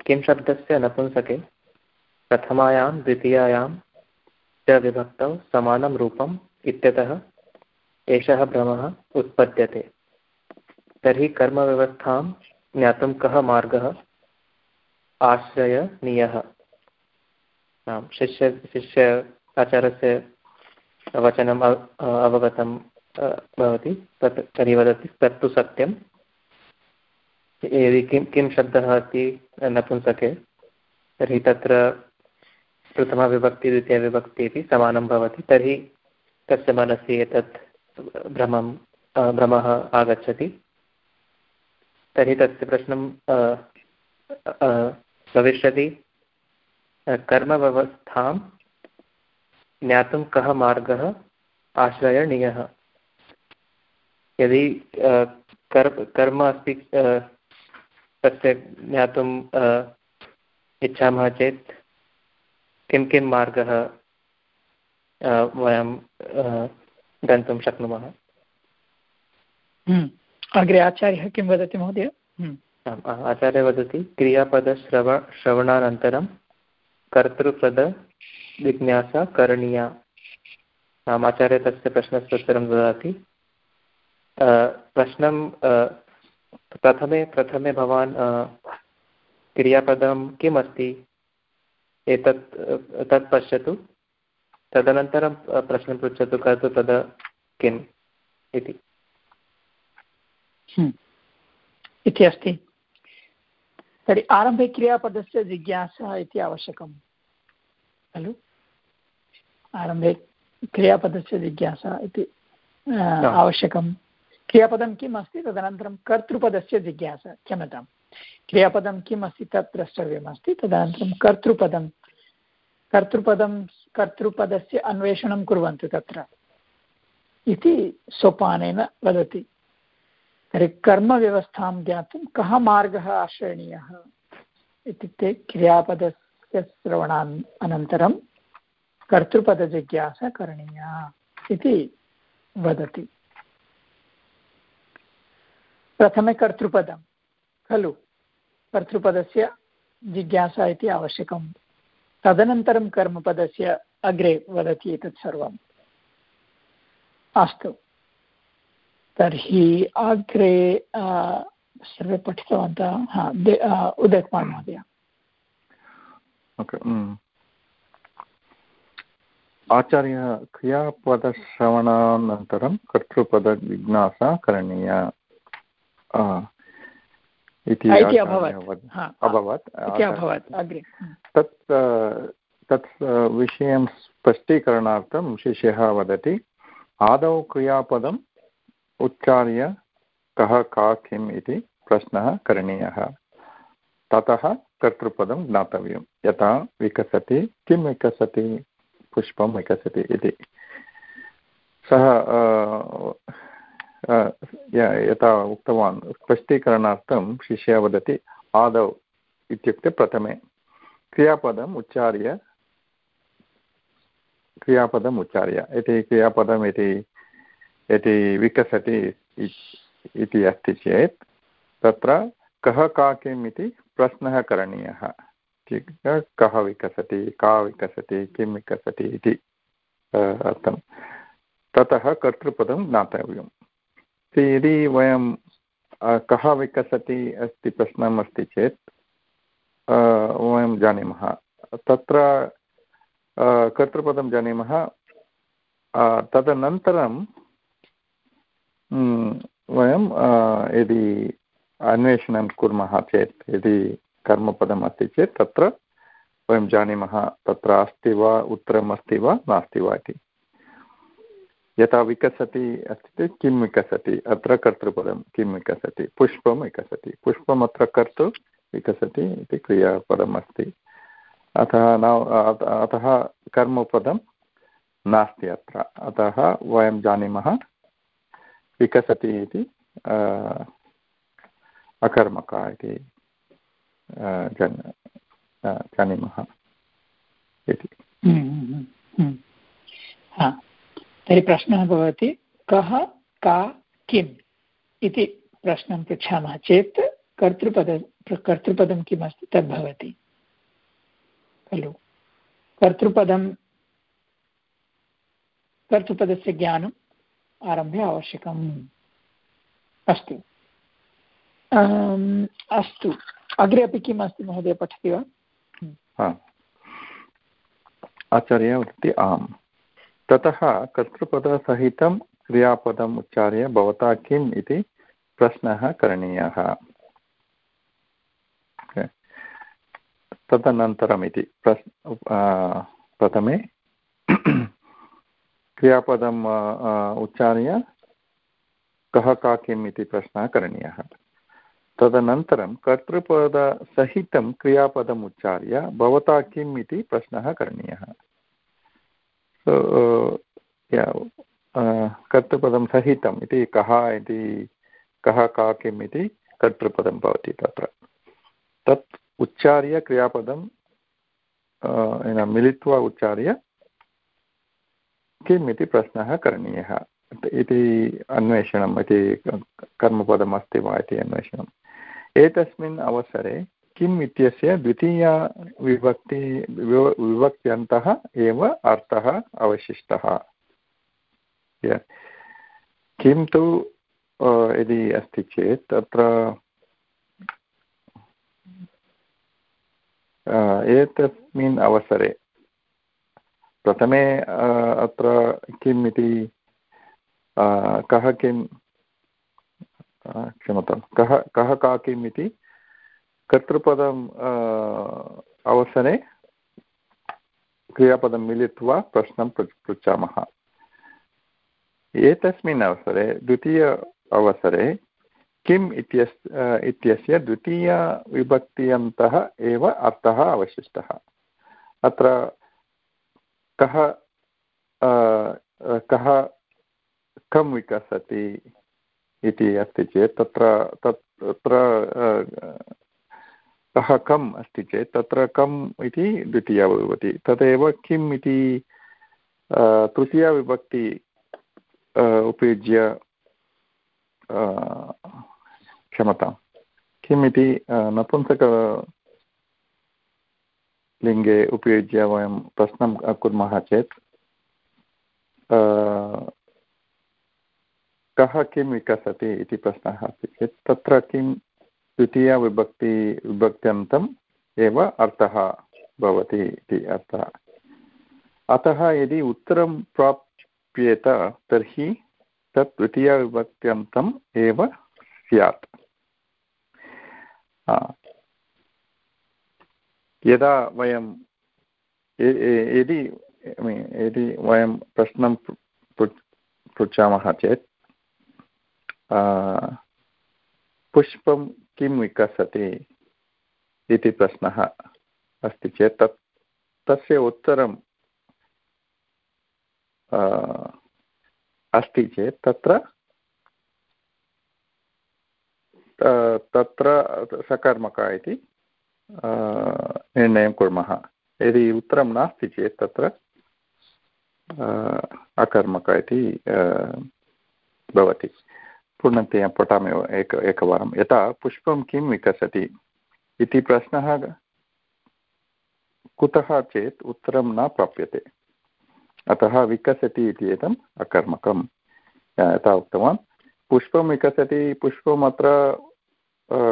किं शब्दस्य नपुंसके? प्रथमायां, द्वितीयायां च विभक्तौ समानं रूपम् इत्यतः एषः भ्रमः उत्पद्यते। तर्हि कर्मव्यवस्थां ज्ञातुं कः मार्गः? आश्रयनीयः आम् शिष्य शिष्य आचार्यस्य वचनम् अवगतं भवति। तत् तर्हि वदति, तत्तु सत्यं। यदि किं किं शब्दः अस्ति नपुंसके तर्हि तत्र प्रथमाविभक्ति द्वितीयविभक्ति इति समानं भवति। तर्हि तस्य मनसि एतत् भ्रमं भ्रमः आगच्छति। तर्हि तस्य प्रश्नं भविष्यति कर्मव्यवस्थां ज्ञातुं कः मार्गः आश्रयणीयः? यदि कर्, कर्म अस्ति तस्य ज्ञातुम् इच्छामः चेत् किं किं मार्गः वयं गन्तुं शक्नुमः? हम्म। अग्रे आचार्यः किं वदति महोदय? हम्म। आचार्यः वदति क्रियापदश्रव श्रवणानन्तरं कर्तृपदजिज्ञासा करणीया। आम् आचार्य तस्य प्रश्नस्य उत्तरं ददाति। प्रश्नं प्रथमे प्रथमे भवान् क्रियापदं किम् अस्ति एतत् तत् पश्यतु। तदनन्तरं प्रश्नं पृच्छतु कर्तृपद किम् इति। हम्म। इति अस्ति। तर्हि आरम्भे क्रियापदस्य जिज्ञासा इति आवश्यकं। खलु? आरम्भे क्रियापदस्य जिज्ञासा इति आवश्यकं। क्रियापदं किम् अस्ति? तदनन्तरं कर्तृपदस्य जिज्ञासा क्षम्यतां क्रियापदं किम् अस्ति तत् द्रष्टव्यमस्ति तदनन्तरं कर्तृपदं। कर्तृपदं, कर्तृपदस्य अन्वेषणं कुर्वन्तु तत्र। इति सोपानेन वदति। तर्हि कर्मव्यवस्थां ज्ञातुं कः मार्गः आश्रयणीयः? इत्युक्ते क्रियापदस्य श्रवणान् अनन्तरं कर्तृपदजिज्ञासा करणीया इति वदति। प्रथमे कर्तृपदं, खलु? कर्तृपदस्य जिज्ञासा इति आवश्यकं तदनन्तरं कर्मपदस्य अग्रे वदति एतत् सर्वम्। अस्तु। तर्हि अग्रे सर्वे पठितवन्तः। हा उदयकुमार् महोदय। आचार्यः, क्रियापदश्रवणानन्तरं कर्तृपदजिज्ञासा करणीया। इति अभवत्। अभवत् तत् तत् विषयं स्पष्टीकरणार्थं शिष्यः वदति आदौ क्रियापदं उच्चार्य कः का किम् इति प्रश्नः करणीयः। ततः कर्तृपदं ज्ञातव्यं यथा विकसति किं विकसति? पुष्पं विकसति इति। सः यथा उक्तवान्। स्पष्टीकरणार्थं शिष्यः वदति, आदौ इत्युक्ते प्रथमे। क्रियापदम् उच्चार्य क्रियापदम् उच्चार्य। इति क्रियापदम् इति इति विकसति इति अस्ति चेत्, तत्र कः का किम् इति प्रश्नः करणीयः। कः विकसति, का विकसति, किं विकसति इति अर्थं। ततः कर्तृपदं ज्ञातव्यं यदि वयं कः विकसति अस्ति प्रश्नम् अस्ति चेत् वयं जानीमः। तत्र कर्तृपदं जानीमः। तदनन्तरं वयं यदि अन्वेषणं कुर्मः चेत्, यदि कर्मपदम् अस्ति चेत्, तत्र वयं जानीमः, तत्र अस्ति वा, उत्तरम् अस्ति वा, नास्ति वा इति। यथा विकसति अस्ति चेत् किं विकसति? अत्र कर्तृपदं किं विकसति? पुष्पं विकसति। पुष्पम् अत्र कर्तु विकसति इति क्रियापदम् अस्ति। अतः न अतः कर्मपदं नास्ति अत्र। अतः वयं जानीमः विकसति इति अकर्मका इति जन् जानीमः इति। हम्म, हम्म, हम्म, तर्हि प्रश्नः भवति, कः, का, किम् इति प्रश्नं पृच्छामः चेत् कर्तृपद, कर्तृपदं किम् अस्ति तद् भवति। खलु? कर्तृपदं, कर्तृपदस्य ज्ञानम् आरम्भे आवश्यकम्। अस्तु। अस्तु। अग्रे अपि किम् अस्ति, महोदय, पठति वा? आचार्य, वदति आम्। ततः कर्तृपदसहितं क्रियापदम् उच्चार्य भवता किम् इति प्रश्नः करणीयः। तदनन्तरम् इति प्रश् प्रथमे क्रियापदम् उच्चार्य कः, का, किम् इति प्रश्नः करणीयः। तदनन्तरं कर्तृपदसहितं क्रियापदम् उच्चार्य भवता किम् इति प्रश्नः करणीयः। कर्तृपदं सहितम् इति कः इति, कः का किम् इति कर्तृपदं भवति तत्र। तत् उच्चार्य क्रियापदं मिलित्वा उच्चार्य किम् इति प्रश्नः करणीयः। इति अन्वेषणम्, इति कर्मपदम् अस्ति वा इति अन्वेषणम्। एतस्मिन् अवसरे किम् इत्यस्य द्वितीया विभक्ति विभक्त्यन्तः एव अर्थः अवशिष्टः। किं तु यदि अस्ति चेत् तत्र एतस्मिन् अवसरे प्रथमे अत्र किम् इति कः किं क्षमतां कः कः का किम् इति कर्तृपदम् अवसरे क्रियापदं मिलित्वा प्रश्नं पृच्छामः। एतस्मिन् अवसरे, द्वितीय अवसरे, किम् इत्यस् इत्यस्य द्वितीयविभक्त्यन्तः एव अर्थः अवशिष्टः। अत्र कः कः, कं विकसति इति अस्ति चेत् तत्र तत्र कः कम् अस्ति चेत् तत्र कम् इति द्वितीया भवति तदेव किम् इति तृतीयाविभक्ति उपयुज्य क्षमतां। किम् इति नपुंसकलिङ्गे उपयुज्य वयं प्रश्नं कुर्मः चेत् कः किं विकसति इति प्रश्नः अस्ति चेत्, तत्र द्वितीयविभक्ति विभक्त्यन्तम् एव अर्थः भवति इति अर्थः। अतः यदि उत्तरं प्राप्येत, तर्हि तत् द्वितीयविभक्त्यन्तम् एव स्यात्। यदा वयं यदि यदि वयं प्रश्नं पृच्छामः चेत् पुष्पं किं विकसति इति प्रश्नः अस्ति चेत् तत् तस्य उत्तरं अस्ति चेत् तत्र तत्र सकर्मक इति निर्णयं कुर्मः। यदि उत्तरं नास्ति चेत् तत्र अकर्मक इति भवति। पूर्णतया पठामि एक, एकवारं। यथा, पुष्पं किं विकसति? इति प्रश्नः कुतः चेत् उत्तरं न प्राप्यते। अतः विकसति इति एतम् अकर्मकं यथा उक्तवान्। पुष्पं विकसति, पुष्पम् अत्र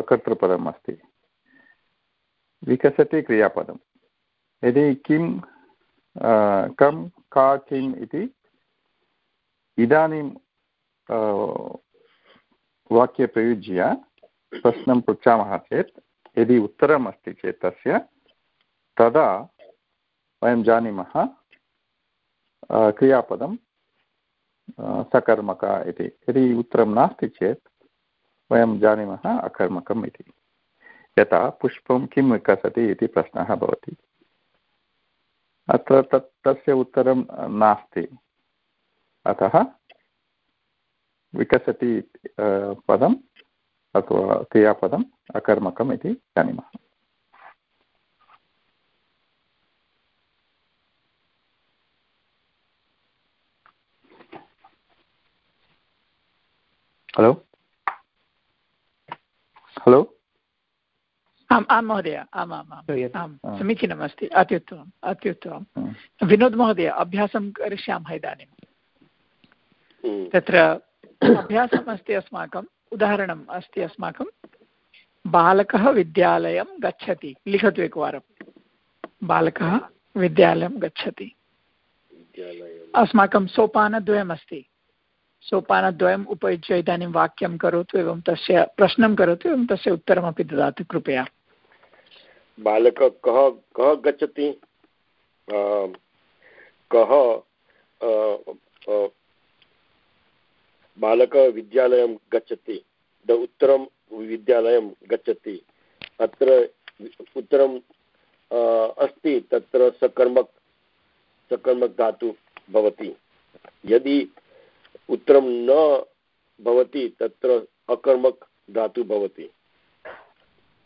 कर्तृपदम् अस्ति। विकसति क्रियापदं यदि किं कं, का, किम् इति इदानीं वाक्यप्रयुज्य प्रश्नं पृच्छामः चेत्, यदि उत्तरम् अस्ति चेत् तस्य, तदा वयं जानीमः क्रियापदं सकर्मक इति। यदि उत्तरं नास्ति चेत्, वयं जानीमः अकर्मकम् इति। यथा पुष्पं किं विकसति इति प्रश्नः भवति। अत्र तत्, तस्य उत्तरं नास्ति। अतः विकसति पदम् अथवा क्रियापदम् अकर्मकम् इति जानीमः। हलो हलो आम् आं महोदय आम् आम् आम् आं समीचीनमस्ति अत्युत्तमम् अत्युत्तमं विनोद् महोदय अभ्यासं करिष्यामः इदानीं। तत्र अभ्यासम् अस्ति अस्माकम् उदाहरणम् अस्ति अस्माकं। बालकः विद्यालयं गच्छति लिखतु एकवारं। बालकः विद्यालयं गच्छति। अस्माकं सोपानद्वयमस्ति। सोपानद्वयम् उपयुज्य इदानीं वाक्यं करोतु एवं तस्य प्रश्नं करोतु एवं तस्य उत्तरमपि ददातु कृपया। बालकः कः कः गच्छति? कः बालकः विद्यालयं गच्छति द उत्तरं विद्यालयं गच्छति। अत्र उत्तरं अस्ति तत्र सकर्मक सकर्मक धातु भवति। यदि उत्तरं न भवति तत्र अकर्मक धातु भवति।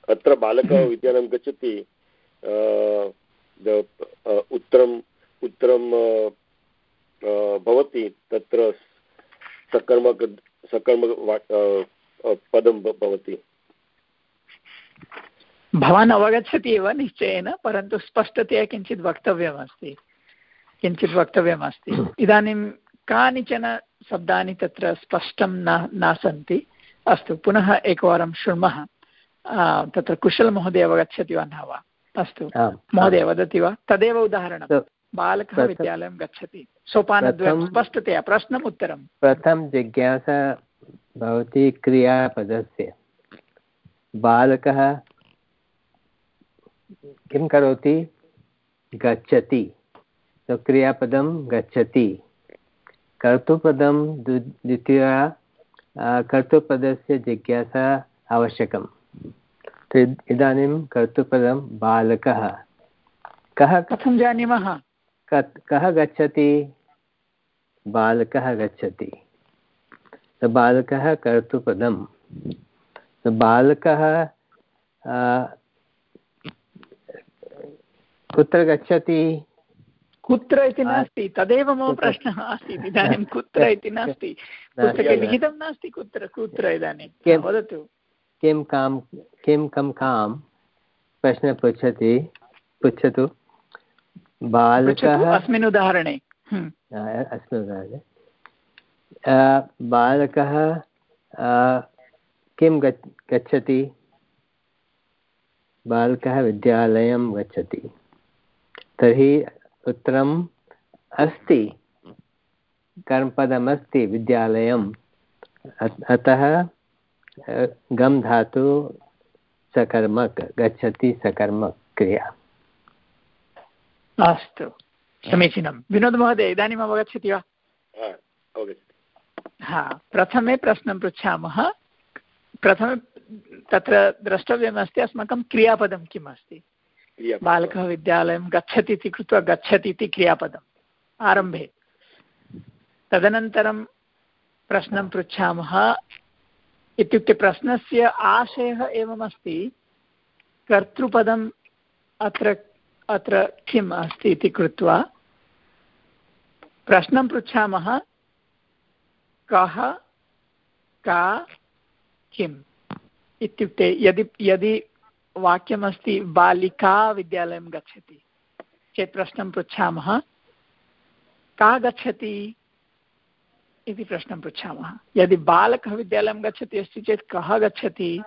अत्र बालकः हम्म। विद्यालयं गच्छति उत्तरम् उत्तरं भवति तत्र सकर्मक सकर्मक पदं भवति। भवान् अवगच्छति एव निश्चयेन परन्तु स्पष्टतया किञ्चित् वक्तव्यमस्ति। किञ्चित् वक्तव्यमस्ति। इदानीं कानिचन शब्दानि तत्र स्पष्टं न न सन्ति। अस्तु पुनः एकवारं शृण्मः तत्र कुशलमहोदय अवगच्छति वा न वा? अस्तु महोदय वदति वा? तदेव उदाहरणं बालकः विद्यालयं गच्छति। सोपानद्वयं स्पष्टतया प्रश्नम् उत्तरं प्रथम जिज्ञासा भवति क्रियापदस्य। बालकः किं करोति? गच्छति। क्रियापदं गच्छति। कर्तृपदं द्वितीया कर्तृपदस्य जिज्ञासा आवश्यकं इदानीं कर्तृपदं बालकः। कः कथं जानीमः? कः गच्छति? बालकः गच्छति। बालकः कर्तृपदं बालकः कुत्र गच्छति? कुत्र इति नास्ति तदेव मम प्रश्नः आसीत् इदानीं कुत्र इति नास्ति। पुस्तके लिखितं नास्ति कुत्र कुत्र इदानीं? वदतु। किं कां किं कं कां प्रश्नः पृच्छति पृच्छतु। बालकः अस्मिन् उदाहरणे। हम्म। अस्मिन् उदाहरणे। बालकः किं गच्छति? बालकः विद्यालयं गच्छति। तर्हि उत्तरम् अस्ति। कर्मपदमस्ति विद्यालयम्। अतः गम् धातु सकर्मक गच्छति सकर्मक क्रिया अस्तु समीचीनं. विनोदमहोदय इदानीम् अवगच्छति वा? हा प्रथमे प्रश्नं पृच्छामः. प्रथमे तत्र द्रष्टव्यमस्ति अस्माकं क्रियापदं किम् अस्ति बालकः विद्यालयं गच्छति इति कृत्वा गच्छति इति क्रियापदम् आरम्भे. तदनन्तरं प्रश्नं पृच्छामः। इत्युक्ते प्रश्नस्य आशयः एवमस्ति कर्तृपदम् अत्र अत्र किम् अस्ति इति कृत्वा प्रश्नं पृच्छामः, कः, का, किम्? इत्युक्ते यदि यदि वाक्यमस्ति बालिका विद्यालयं गच्छति, चेत् प्रश्नं पृच्छामः, का गच्छति इति प्रश्नं पृच्छामः। यदि बालकः विद्यालयं गच्छति अस्ति चेत् कः गच्छति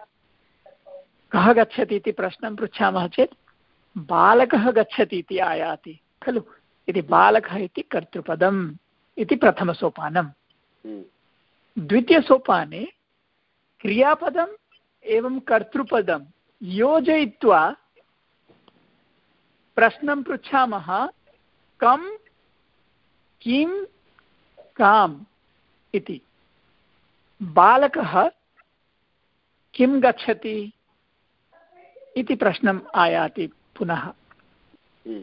कः गच्छति इति प्रश्नं पृच्छामः चेत् बालकः गच्छति इति आयाति खलु? इति बालकः इति कर्तृपदम् इति प्रथमसोपानं हम्म। द्वितीयसोपाने क्रियापदम् एवं कर्तृपदं योजयित्वा प्रश्नं पृच्छामः कं किं काम् इति। बालकः किं गच्छति इति प्रश्नम् आयाति। पुनः। हम्म।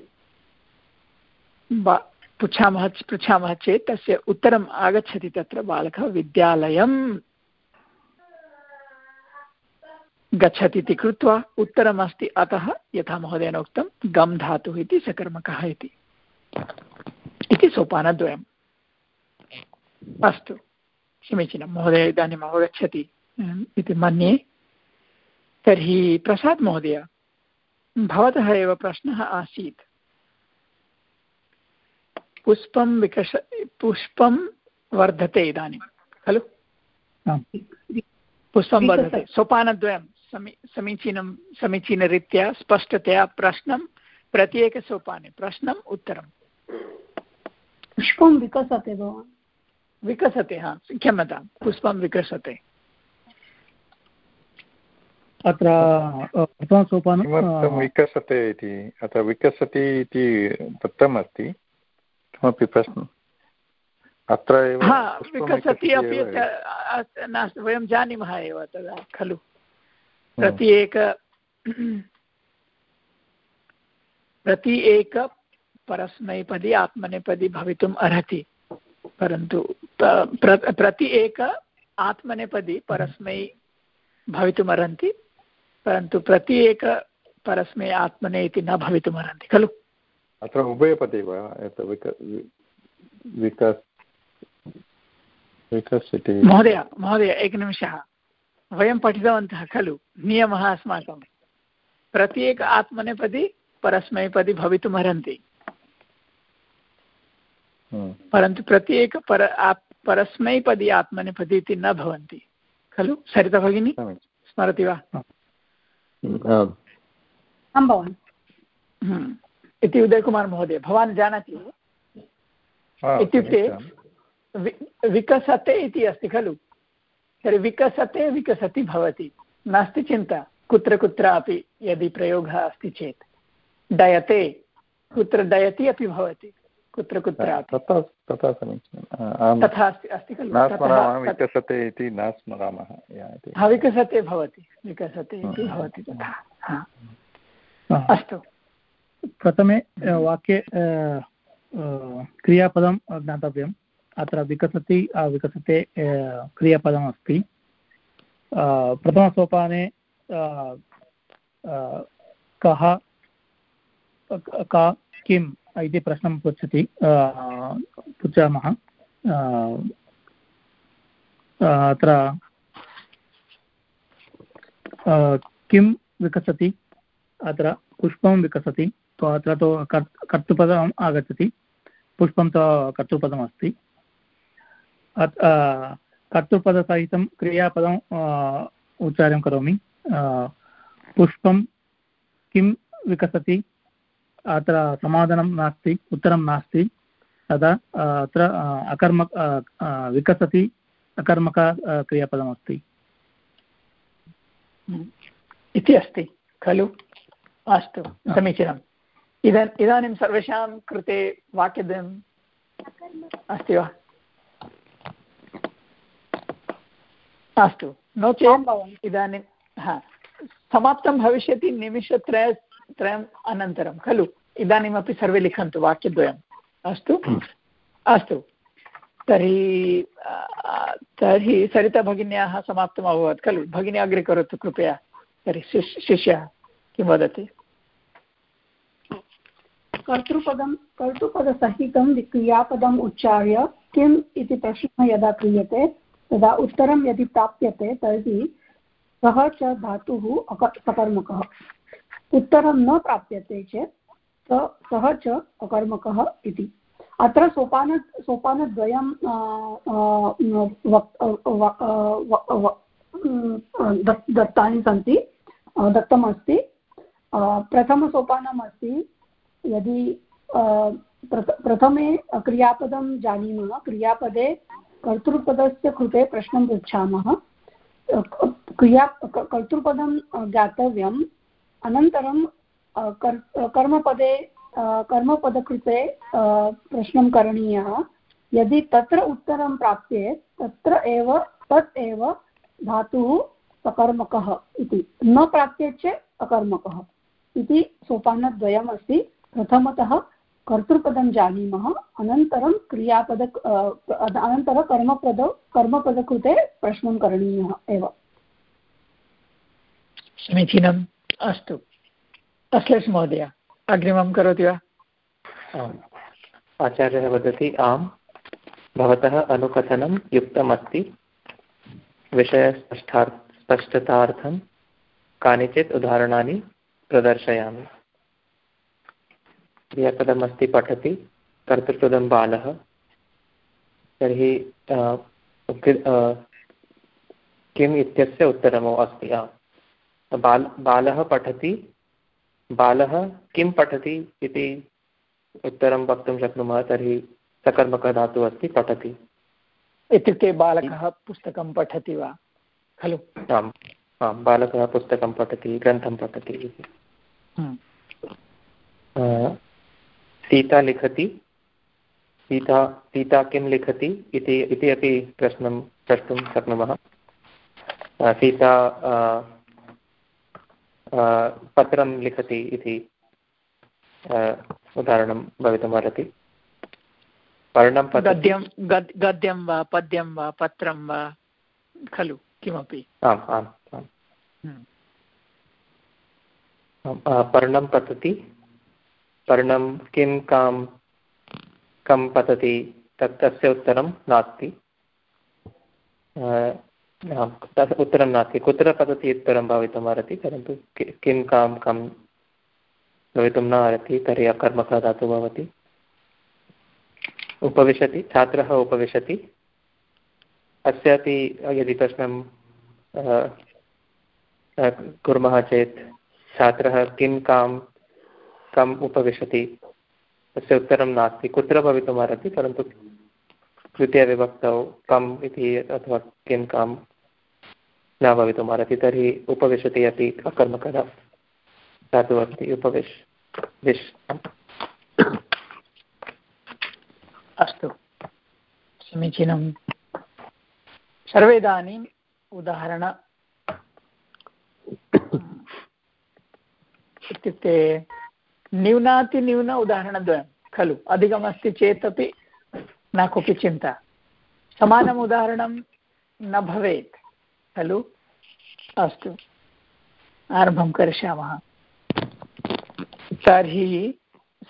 पृच्छामः पृच्छामः चेत् तस्य उत्तरम् आगच्छति तत्र बालकः विद्यालयं गच्छति इति कृत्वा उत्तरमस्ति अतः यथा महोदयेन उक्तं गम् धातुः इति सकर्मकः इति। इति सोपानद्वयम्। अस्तु समीचीनं। महोदय इदानीम् अवगच्छति इति मन्ये। तर्हि प्रसाद् महोदय। भवतः एव प्रश्नः आसीत्। पुष्पं विकश पुष्पं वर्धते इदानीं खलु? पुष्पं वर्धते। सोपानद्वयं समी समीचीनं समीचीनरीत्या स्पष्टतया प्रश्नं प्रत्येकसोपाने प्रश्नम् उत्तरं पुष्पं विकसते भवान्। विकसते हा क्षम्यतां पुष्पं विकसते। अत्र प्रथमसोपानं विकसते इति अत्र विकसति इति दत्तमस्ति किमपि प्रश्नः अत्र एव विकसति अपि नास्ति वयं जानीमः एव तदा खलु। प्रति एक प्रति एक परस्मैपदी आत्मनेपदी भवितुम् अर्हति। परन्तु प्र प्रति एक आत्मनेपदी परस्मै भवितुमर्हन्ति परन्तु प्रति एक परस्मै आत्मने इति न भवितुमर्हन्ति खलु? अत्र उभयपदे वा? महोदय महोदय एकनिमिषः। वयं पठितवन्तः खलु? नियमः अस्माकं। प्रत्येक आत्मनेपदी परस्मैपदी भवितुमर्हन्ति। हम्म। परन्तु प्रत्येक पर परस्मैपदी आत्मनेपदी इति न भवन्ति खलु? सरिता भगिनी? स्मरति वा? हम्म। इति उदयकुमार् महोदय भवान् जानाति इत्युक्ते विकसते इति अस्ति खलु। तर्हि विकसते विकसति भवति। नास्ति चिन्ता। कुत्र कुत्रापि यदि प्रयोगः अस्ति चेत्। डयते कुत्र डयति अपि भवति। कुत्र कुत्र तथा तथा समीचीनं तथा अस्ति अस्ति खलु विकसते इति न स्मरामः हा विकसते भवति विकसते इति भवति तथा अस्तु। प्रथमे वाक्ये क्रियापदं ज्ञातव्यम्। अत्र विकसति विकसते क्रियापदमस्ति प्रथमसोपाने कः का किम् इति प्रश्नं पृच्छति पृच्छामः। अत्र किं विकसति? अत्र पुष्पं विकसति तो अत्र तु कर्तृपदम् आगच्छति। पुष्पं तु कर्तृपदमस्ति कर्तृपदसहितं क्रियापदम् उच्चार्यं करोमि। पुष्पं किं विकसति? अत्र समाधानं नास्ति उत्तरं नास्ति। तदा अत्र अकर्म विकसति अकर्मक क्रियापदमस्ति। इति अस्ति खलु? अस्तु समीचीनम्। इदा इदानीं सर्वेषां कृते वाक्यद्वयम् अस्ति वा? अस्तु नो चेत् इदानीं हा। समाप्तं भविष्यति निमिषत्रय त्रयम् अनन्तरं, खलु? इदानीमपि सर्वे लिखन्तु, वाक्यद्वयम्। अस्तु? अस्तु। तर्हि तर्हि सरिता भगिन्याः समाप्तम् अभवत्, खलु? भगिनी अग्रे करोतु, कृपया। तर्हि शिष्, शिष्यः, किं वदति? कर्तृपदं, कर्तृपदसहितं क्रियापदम् उच्चार्य किम् इति प्रश्नः यदा क्रियते, तदा उत्तरं यदि प्राप्यते, तर्हि सः च धातुः अक सकर्मकः उत्तरं न प्राप्यते चेत् सः च अकर्मकः इति। अत्र सोपान सोपानद्वयं दत्तानि सन्ति दत्तमस्ति। प्रथमसोपानम् अस्ति, यदि प्रथमे क्रियापदं जानीमः, क्रियापदे कर्तृपदस्य कृते प्रश्नं पृच्छामः। क्रिया कर्तृपदं ज्ञातव्यम्। अनन्तरं कर्मपदे कर्मपदकृते प्रश्नं करणीयः। यदि तत्र उत्तरं प्राप्येत् तत्र एव, तत् एव धातुः सकर्मकः इति। न प्राप्येत् चेत् अकर्मकः इति सोपानद्वयम् प्रथमतः कर्तृपदं जानीमः, अनन्तरं क्रियापद अनन्तरं कर्मपद, कर्मपदकृते प्रश्नं करणीयः एव। समीचीनम्। अस्तु। अश्लेष महोदय, अग्रिमं करोति वा? आम्। आचार्यः वदति, आम्। भवतः अनुकथनं युक्तमस्ति। विषयस्पष्टार् स्पष्टतार्थं कानिचित् उदाहरणानि प्रदर्शयामि। क्रियापदमस्ति पठति कर्तृपदं बालः। तर्हि किम् इत्यस्य उत्तरमो अस्ति बाल बालः पठति। बालः किं पठति इति उत्तरं वक्तुं शक्नुमः तर्हि सकर्मकः धातुः अस्ति पठति। इत्युक्ते बालकः पुस्तकं पठति वा? खलु? आम् आं बालकः पुस्तकं पठति ग्रन्थं पठति इति। हम्म। सीता लिखति। सीता सीता किं लिखति इति इति अपि प्रश्नं शक्नुमः। सीता पत्रं लिखति इति उदाहरणं भवितुमर्हति वर्णं गद्यं गद्यं वा पद्यं वा पत्रं वा खलु किमपि? आम् आम् आम्। हम्म। पर्णं पतति। पर्णं किं कां कं पतति तत् तस्य उत्तरं नास्ति। उत्तरं नास्ति। कुत्र पतति उत्तरं भवितुमर्हति परन्तु किं, कां कं भवितुं न अर्हति, तर्हि अकर्मकः धातुः भवति। उपविशति, छात्रः उपविशति। अस्यापि यदि प्रश्नं कुर्मः चेत् छात्रः किं कां कम् उपविशति? तस्य उत्तरं नास्ति। कुत्र भवितुमर्हति परन्तु तृतीयविभक्तौ कम् इति अथवा किं कां न भवितुमर्हति तर्हि उपविशति अपि अकर्मकः धातुः अस्ति उपविश्, विश्। अस्तु। समीचीनं। सर्वे इदानीम् उदाहरण। इत्युक्ते न्यूनातिन्यून उदाहरणद्वयं, खलु। अधिकमस्ति चेदपि न कोऽपि चिन्ता। समानम् उदाहरणं न भवेत्। खलु? अस्तु। आरम्भं करिष्यामः। तर्हि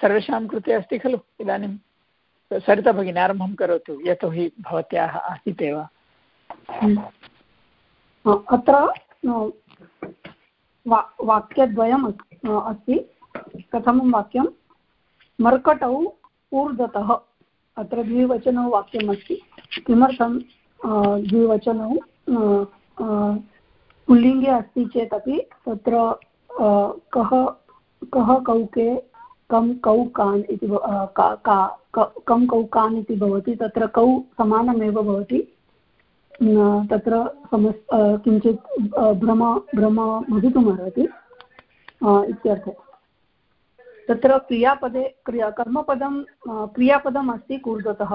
सर्वेषां कृते अस्ति खलु? इदानीं सरिता भगिनी आरम्भं करोतु। यतोहि भवत्याः आसीत् एव अत्र वा, वाक्यद्वयम् अस्ति। प्रथमं वाक्यं, मर्कटौ ऊर्ध्वतः अत्र द्विवचनौ वाक्यमस्ति। किमर्थं द्विवचनौ पुल्लिङ्गे अस्ति चेत् अपि तत्र कः कः कौके, कं कौकान् इति कं कौकान् इति भवति, तत्र कौ समानमेव भवति। तत्र समस् किञ्चित् भ्रम भ्रम भवितुमर्हति इत्यर्थे। तत्र क्रियापदे, क्रिया, कर्मपदं क्रियापदम् अस्ति कूर्दतः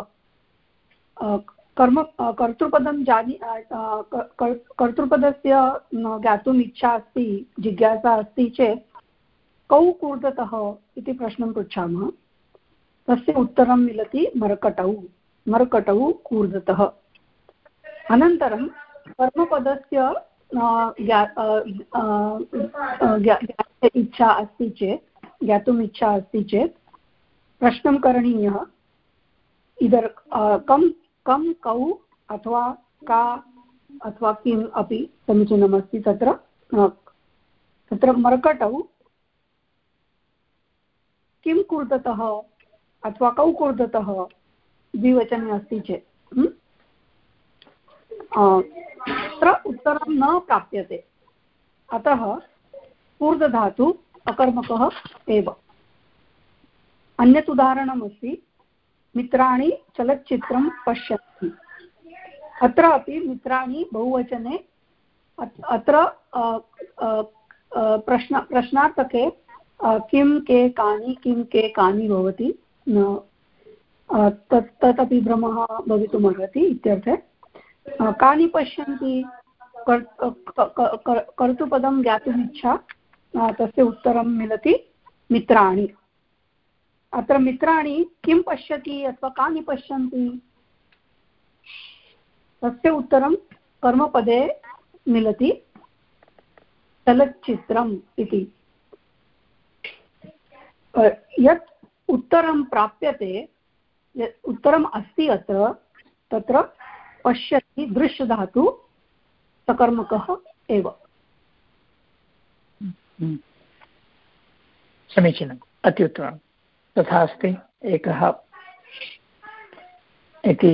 कर्म कर्तृपदं जानी कर्तृपदस्य ज्ञातुम् इच्छा अस्ति, जिज्ञासा अस्ति चेत्, कौ कूर्दतः इति प्रश्नं पृच्छामः। तस्य उत्तरं मिलति मर्कटौ मर्कटौ कूर्दतः। अनन्तरं कर्मपदस्य इच्छा अस्ति चेत्, ज्ञातुम् इच्छा अस्ति चेत्, प्रश्नं करणीयः। इदर् कं कं, कौ अथवा का अथवा किम् अपि समीचीनमस्ति तत्र तत्र मर्कटौ किं कूर्दतः अथवा कौ कूर्दतः द्विवचने अस्ति चेत् तत्र उत्तरं न प्राप्यते। अतः कूर्दधातु अकर्मकः एव। अन्यत् उदाहरणमस्ति मित्राणि चलच्चित्रं पश्यन्ति। अत्र अपि मित्राणि बहुवचने अत्र प्रश्न, प्रश्नार्थके किं, के, कानि, किं, के, कानि भवति तत्, तदपि भ्रमः भवितुमर्हति इत्यर्थे। कानि पश्यन्ति कर्तुपदं ज्ञातुमिच्छा तस्य उत्तरं मिलति मित्राणि। अत्र मित्राणि किं पश्यति अथवा कानि पश्यन्ति? तस्य उत्तरं कर्मपदे मिलति चलच्चित्रम् इति। यत् उत्तरं प्राप्यते, यत् उत्तरम् अस्ति अत्र, तत्र पश्यति दृश्यधातु सकर्मकः एव। समीचीनम् अत्युत्तमम्। तथा अस्ति एकः इति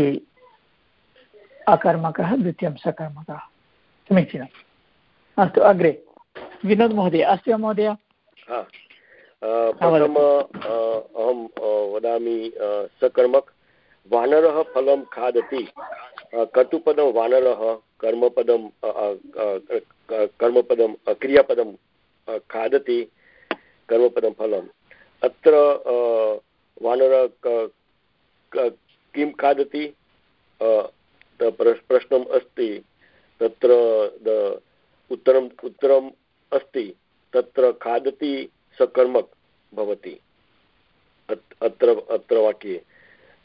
अकर्मकः द्वितीयं सकर्मकः समीचीनम्। अस्तु अग्रे। विनोद् महोदय अस्ति वा महोदय? प्रथम अहं वदामि सकर्मक। वानरः फलं खादति। कटुपदं वानरः कर्मपदं कर्मपदं क्रियापदं खादति। कर्मपदं फलं अत्र वानर किं खादति? प्रश्नम् अस्ति। तत्र उत्तरम् उत्तरम् अस्ति। तत्र खादति सकर्मक भवति। अत्र अत्र वाक्ये।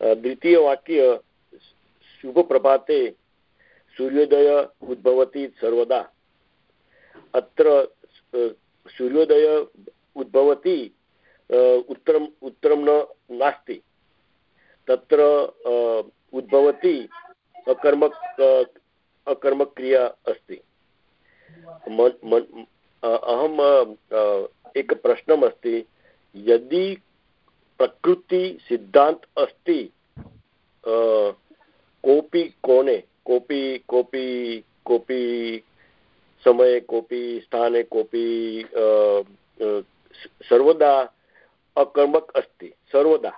द्वितीयवाक्य, शुभप्रभाते सूर्योदय उद्भवति सर्वदा। अत्र सूर्योदय उद्भवति उत्तरम् उत्तरं न, नास्ति। तत्र उद्भवति अकर्मक अकर्मक्रिया अस्ति। अहम् एकः प्रश्नम् अस्ति यदि प्रकृतिसिद्धान्त अस्ति कोऽपि कोणे, कोऽपि कोऽपि कोऽपि समये, कोऽपि स्थाने, कोऽपि सर्वदा अकर्मक अस्ति, सर्वदा।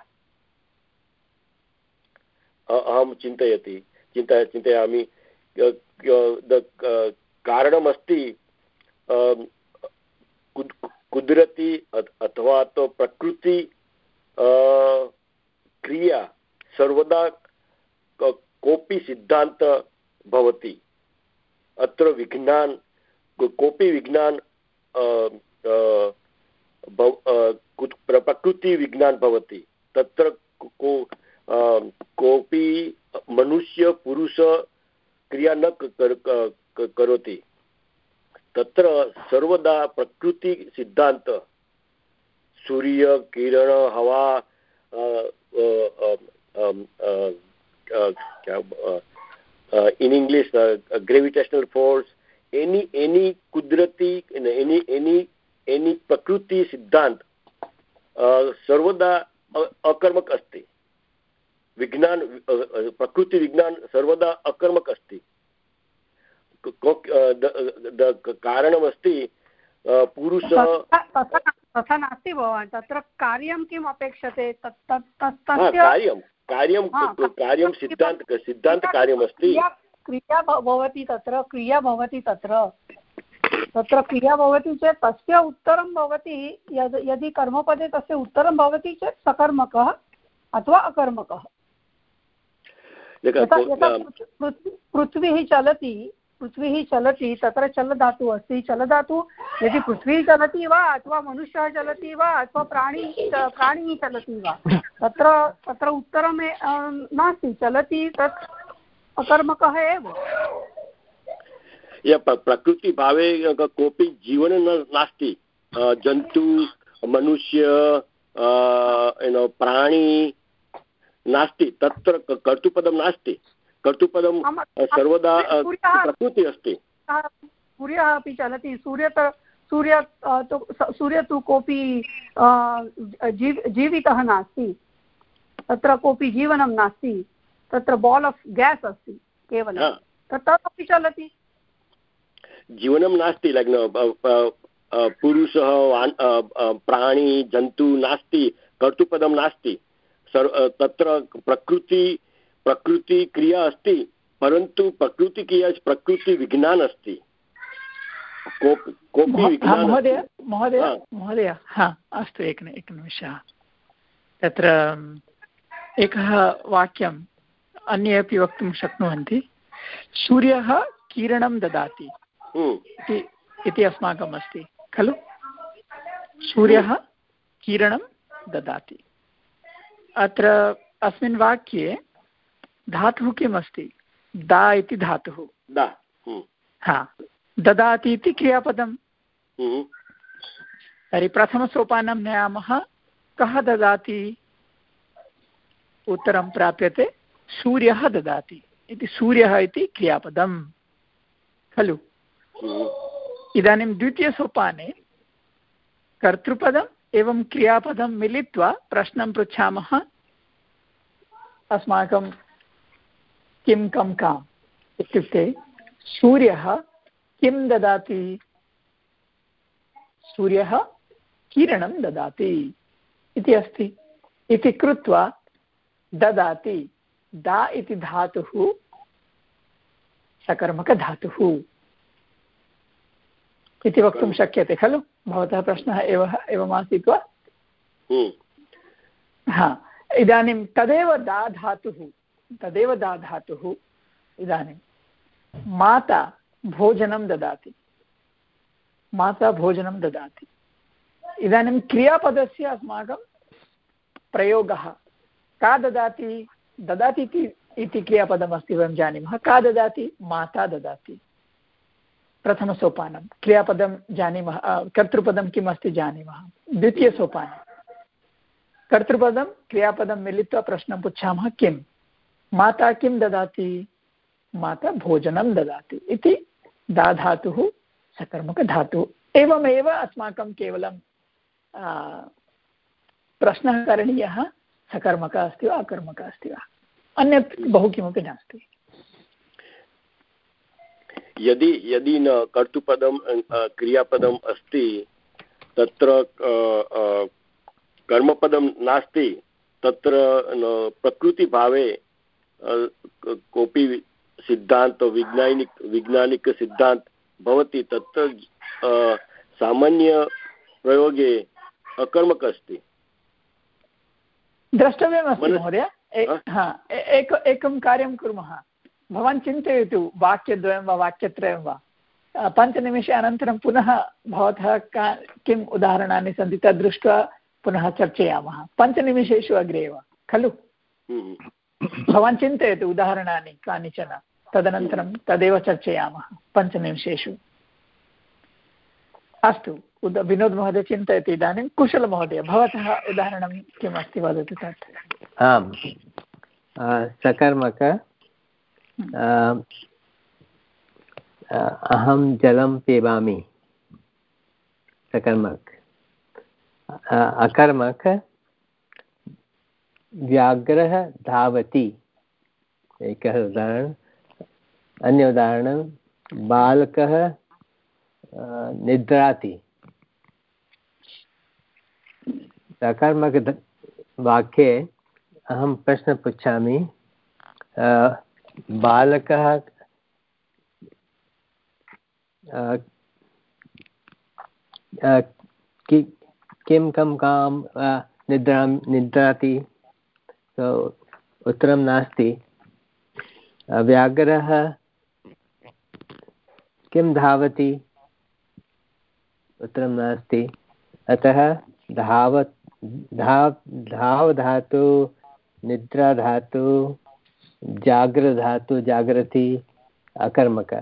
अहं चिन्तयति, चिन्ता चिन्तयामि कारणमस्ति कुदरती अथवा तो प्रकृति क्रिया सर्वदा कोऽपि सिद्धान्त भवति। अत्र विज्ञान कोऽपि विज्ञान प्रकृतिविज्ञान भवति। तत्र को कोऽपि मनुष्यपुरुष क्रिया न करोति। तत्र सर्वदा प्रकृतिसिद्धान्त सूर्य किरण हवा in English, uh, gravitational force, any any kudrati, any any prakriti siddhant सर्वदा अकर्मक अस्ति विज्ञान प्रकृतिविज्ञान सर्वदा अकर्मक अस्ति कारणमस्ति पुरुषः तथा नास्ति भवान् तत्र कार्यं किम् अपेक्षते कार्यं कार्यं कार्यं सिद्धान्त सिद्धान्तकार्यमस्ति क्रिया भवति तत्र क्रिया भवति तत्र तत्र क्रिया भवति चेत् तस्य उत्तरं भवति यद् यदि कर्मपदे तस्य उत्तरं भवति चेत् सकर्मकः अथवा अकर्मकः। पृथ्वीः चलति पृथ्वीः चलति तत्र चलधातुः अस्ति। चलधातुः यदि पृथ्वी चलति वा अथवा मनुष्यः चलति वा अथवा प्राणी प्राणी चलति वा तत्र तत्र उत्तरं नास्ति। चलति तत् अकर्मकः एव। प्रकृतिभावे कोऽपि जीवनं नास्ति। जन्तु मनुष्य प्राणी नास्ति। तत्र कर्तुपदं नास्ति। कर्तुपदं सर्वदा प्रकृतिः अस्ति। सूर्यः अपि चलति। सूर्य सूर्य सूर्य तु कोऽपि जीव जीवितः नास्ति। तत्र कोऽपि जीवनं नास्ति। तत्र बाल् आफ् गेस् अस्ति केवलं। तत्रापि चलति। जीवनं नास्ति लग्न पुरुषः प्राणी जन्तु नास्ति कर्तुपदं नास्ति। तत्र प्रकृति प्रकृतिक्रिया अस्ति परन्तु प्रकृतिक्रिया प्रकृतिविज्ञान अस्ति। महोदय महोदय महोदय हा अस्तु एक एकनिमिषः तत्र एकः वाक्यम् अन्ये अपि वक्तुं शक्नुवन्ति। सूर्यः किरणं ददाति। इति अस्माकम् अस्ति खलु? सूर्यः किरणं ददाति। अत्र अस्मिन् वाक्ये धातुः किम् अस्ति दा इति धातुः। हा। ददाति इति क्रियापदं। तर्हि प्रथमसोपानं नयामः कः ददाति? उत्तरं प्राप्यते सूर्यः ददाति इति। सूर्यः इति क्रियापदं। खलु? इदानीं द्वितीयसोपाने कर्तृपदम् एवं क्रियापदं मिलित्वा प्रश्नं पृच्छामः। अस्माकं किं कं काम् इत्युक्ते सूर्यः किं ददाति? सूर्यः किरणं ददाति इति अस्ति। इति कृत्वा ददाति। दा इति धातुः, सकर्मकधातुः। इति वक्तुं शक्यते खलु? भवतः प्रश्नः एव एवमासीत् वा? हम्म। हा इदानीं तदेव दा धातुः तदेव दा धातुः इदानीं माता भोजनं ददाति। माता भोजनं ददाति। इदानीं क्रियापदस्य अस्माकं प्रयोगः का ददाति? ददाति इति क्रियापदमस्ति वयं जानीमः। का ददाति? माता ददाति। प्रथमसोपानं। क्रियापदं जानीमः कर्तृपदं किम् अस्ति जानीमः। द्वितीयसोपानं। कर्तृपदं, क्रियापदं मिलित्वा प्रश्नं पृच्छामः किं माता किं ददाति? माता भोजनं ददाति। इति दाधातुः सकर्मकधातुः। एवमेव अस्माकं केवलं प्रश्नः करणीयः। सकर्मकः अस्ति वा अकर्मकः अस्ति वा? अन्यत् बहु किमपि नास्ति। यदि यदि न कर्तुपदं क्रियापदम् अस्ति तत्र कर्मपदं नास्ति तत्र प्रकृतिभावे कोऽपि सिद्धान्त वैज्ञानिक वैज्ञानिकसिद्धान्त भवति तत्र सामान्यप्रयोगे अकर्मक अस्ति। द्रष्टव्यमस्ति महोदय। एक एकं कार्यं कुर्मः। भवान् चिन्तयतु वाक्यद्वयं वा वाक्यत्रयं वा। पञ्चनिमिषे अनन्तरं पुनः भवतः का किम् उदाहरणानि सन्ति तद् दृष्ट्वा पुनः चर्चयामः। पञ्चनिमिषेषु अग्रे एव। खलु? हम्म। भवान् चिन्तयतु उदाहरणानि कानिचन। तदनन्तरं तदेव चर्चयामः पञ्चनिमिषेषु। अस्तु उद विनोद् चिन्तयति इदानीं। कुशलमहोदय भवतः उदाहरणं किम् अस्ति वदतु तत्? आम्। सकर्मक अहं जलं पिबामि। सकर्मक अकर्मक व्याघ्रः धावति। एकः उदाहरणम् अन्य उदाहरणं, बालकः निद्राति। सकर्मक वाक्ये अहं प्रश्नं पृच्छामि। बालकः किं, कं, कां निद्रां, निद्राति उत्तरं नास्ति। व्याघ्रः, किं धावति? उत्तरं नास्ति। अतः धाव धाव धाव धातु निद्रा धातु जाग्रधातु जागृति अकर्मक।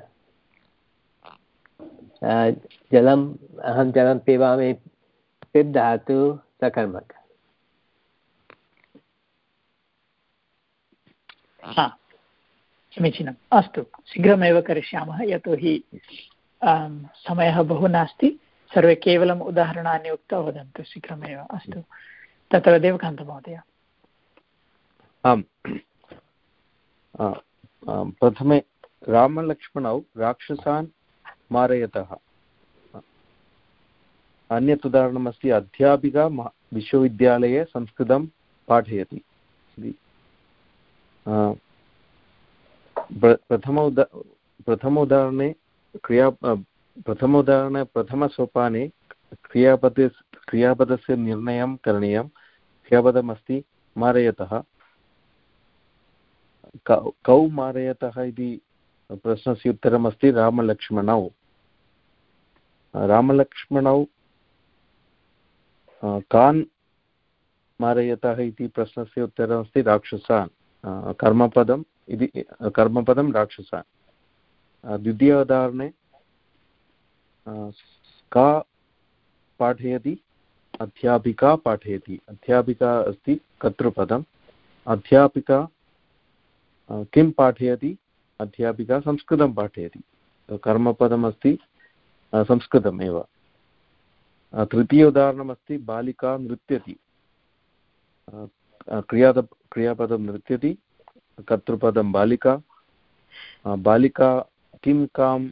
जलम् अहं जलं पिबामि पिब् धातु सकर्मक समीचीनम्। अस्तु शीघ्रमेव करिष्यामः यतोहि समयः बहु नास्ति। सर्वे केवलम् उदाहरणानि उक्त्वा वदन्तु शीघ्रमेव। अस्तु तत्र देवकान्तमहोदय आम्। प्रथमे रामलक्ष्मणौ राक्षसान् मारयतः। अन्यत् उदाहरणमस्ति, अध्यापिका विश्वविद्यालये संस्कृतं पाठयति। प्रथम उदा प्रथम उदाहरणे क्रिया प्रथम उदाहरणे प्रथमसोपाने क्रियापद, क्रियापदस्य निर्णयं करणीयं। क्रियापदमस्ति मारयतः। कौ मारयतः इति प्रश्नस्य उत्तरमस्ति, रामलक्ष्मणौ। रामलक्ष्मणौ कान् मारयतः इति प्रश्नस्य उत्तरमस्ति, राक्षसान्। कर्मपदम् इति कर्मपदं राक्षसान्। द्वितीय उदाहरणे का पाठयति, अध्यापिका पाठयति। अध्यापिका अस्ति, कर्तृपदम्। अध्यापिका किं पाठयति? अध्यापिका संस्कृतं पाठयति। कर्मपदमस्ति संस्कृतमेव। तृतीय उदाहरणमस्ति, बालिका नृत्यति। क्रियाद क्रियापदं नृत्यति, कर्तृपदं बालिका। बालिका किं कां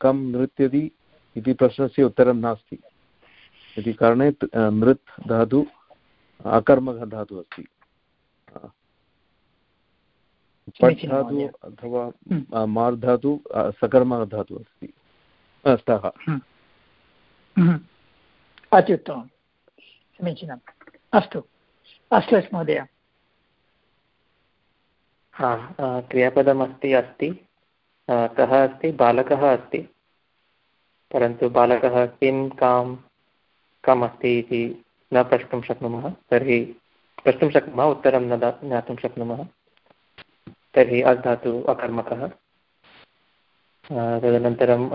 कं नृत्यति इति प्रश्नस्य उत्तरं नास्ति। इति कारणे नृत् धातु अकर्मकः धातुः अस्ति। पट् धातु अथवा हम्म। मार् धातु सकर्मः धातुः अस्ति। स्तः। हम्म। हम्म। अत्युत्तमं। समीचीनम्। अस्तु। अश्लेष महोदय। हा क्रियापदमस्ति अस्ति। कः अस्ति? बालकः अस्ति। परन्तु बालकः किं कां कम् अस्ति इति न प्रष्टुं शक्नुमः। तर्हि प्रष्टुं शक्नुमः उत्तरं न दा ज्ञातुं शक्नुमः। तर्हि अधातु अकर्मकः। तदनन्तरं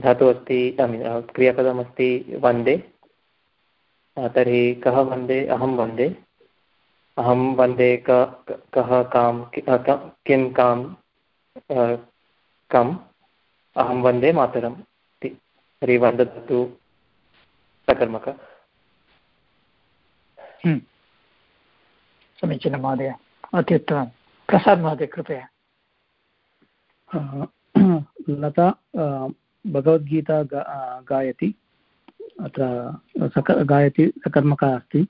धातुः अस्ति, ऐ मीन् क्रियापदमस्ति वंदे। तर्हि कः वंदे? अहं वंदे। अहं वंदे क, कः, कां किं कां कम् अहं वंदे मातरम् इति। तर्हि वन्दतु सकर्मक हम्म। समीचीनं महोदय। अत्युत्तमं प्रसाद् महोदय, कृपया। लता भगवद्गीता गायति, अत्र सक, गायति सकर्मकः अस्ति।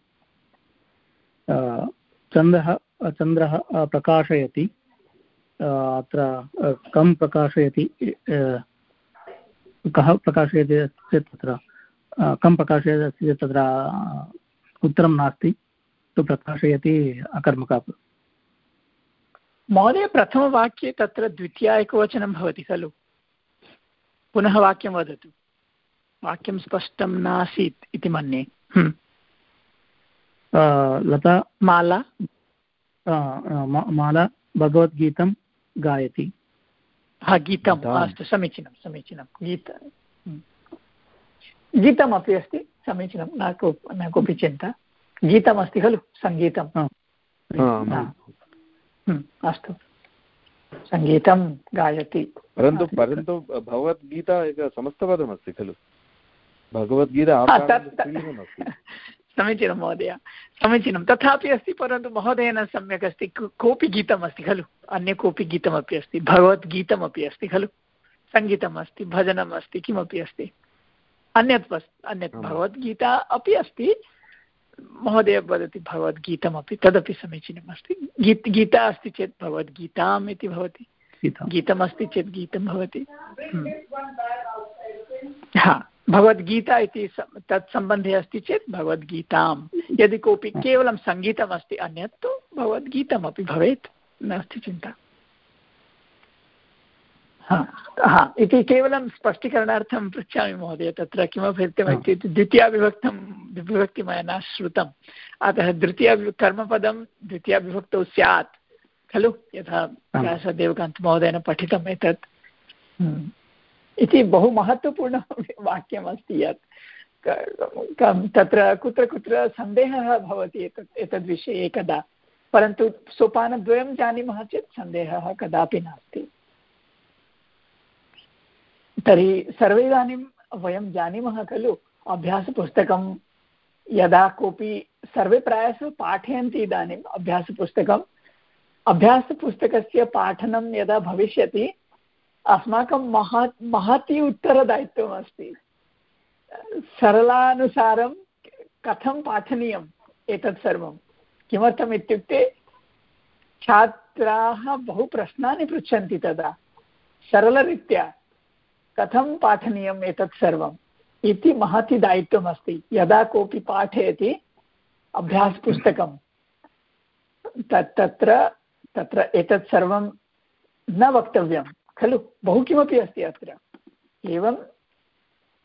चन्द्रः चन्द्रः प्रकाशयति। अत्र कं प्रकाशयति कः प्रकाशयति चेत् तत्र कं प्रकाशयति चेत् तत्र उत्तरं नास्ति। तु प्रकाशयति अकर्मकः। महोदय प्रथमवाक्ये तत्र द्वितीया एकवचनं भवति खलु? पुनः वाक्यं वदतु। वाक्यं स्पष्टं नासीत् इति मन्ये। लता? माला? माला भगवद्गीतं गायति। हा गीतम् अस्तु समीचीनं समीचीनं। गीत। गीतमपि अस्ति समीचीनं न को न कोऽपि चिन्ता। गीतमस्ति खलु सङ्गीतं अस्तु। सङ्गीतं गायति। परन्तु परन्तु भगवद्गीता एक समस्तपदमस्ति खलु। भगवद्गीता समीचीनं महोदय। समीचीनं। तथापि अस्ति परन्तु महोदयेन सम्यक् अस्ति। कोऽपि गीतम् अस्ति खलु? अन्य कोऽपि गीतमपि अस्ति? भगवद्गीतमपि अस्ति खलु? सङ्गीतम् अस्ति भजनम् अस्ति? किमपि अस्ति अन्यत् अन्यत् भगवद्गीता अपि अस्ति। महोदय वदति भगवद्गीतमपि तदपि समीचीनम् अस्ति गीत् गीता अस्ति चेत् भगवद्गीताम् इति भवति गीतमस्ति चेत् गीतं भवति। हम्म। हा भगवद्गीता इति तत् सम्बन्धे अस्ति चेत् भगवद्गीतां यदि कोऽपि केवलं सङ्गीतमस्ति अन्यत् तु भगवद्गीतमपि भवेत्। नास्ति चिन्ता। हा इति केवलं स्पष्टीकरणार्थं पृच्छामि महोदय तत्र किमपि उक्तमित्युक्ते द्वितीयाविभक्तं विभक्ति मया न श्रुतम्. अतः द्वितीया कर्मपदं द्वितीयाविभक्तौ स्यात् खलु? यथा व्यासदेवकान्तमहोदयेन पठितम् एतत्। हम्म। इति बहु महत्त्वपूर्णं वाक्यमस्ति यत्। तत्र कुत्र कुत्र सन्देहः भवति एतत् एतद्विषये एकदा। परन्तु सोपानद्वयं जानीमः चेत् सन्देहः कदापि नास्ति। तर्हि सर्वे इदानीं वयं जानीमः खलु अभ्यासपुस्तकं यदा कोऽपि सर्वे प्रायशः पाठयन्ति इदानीम् अभ्यासपुस्तकम् अभ्यासपुस्तकस्य पाठनं यदा भविष्यति, अस्माकं महत् महती उत्तरदायित्वमस्ति सरलानुसारं कथं पाठनीयम् एतत् सर्वं? किमर्थम् इत्युक्ते छात्राः बहु प्रश्नानि पृच्छन्ति तदा। सरलरीत्या कथं पाठनीयम् एतत् सर्वम् इति महती दायित्वमस्ति। यदा कोऽपि पाठयति अभ्यासपुस्तकं, तत् तत्र तत्र एतत् सर्वं न वक्तव्यं। खलु, बहु किमपि अस्ति अत्र। एवं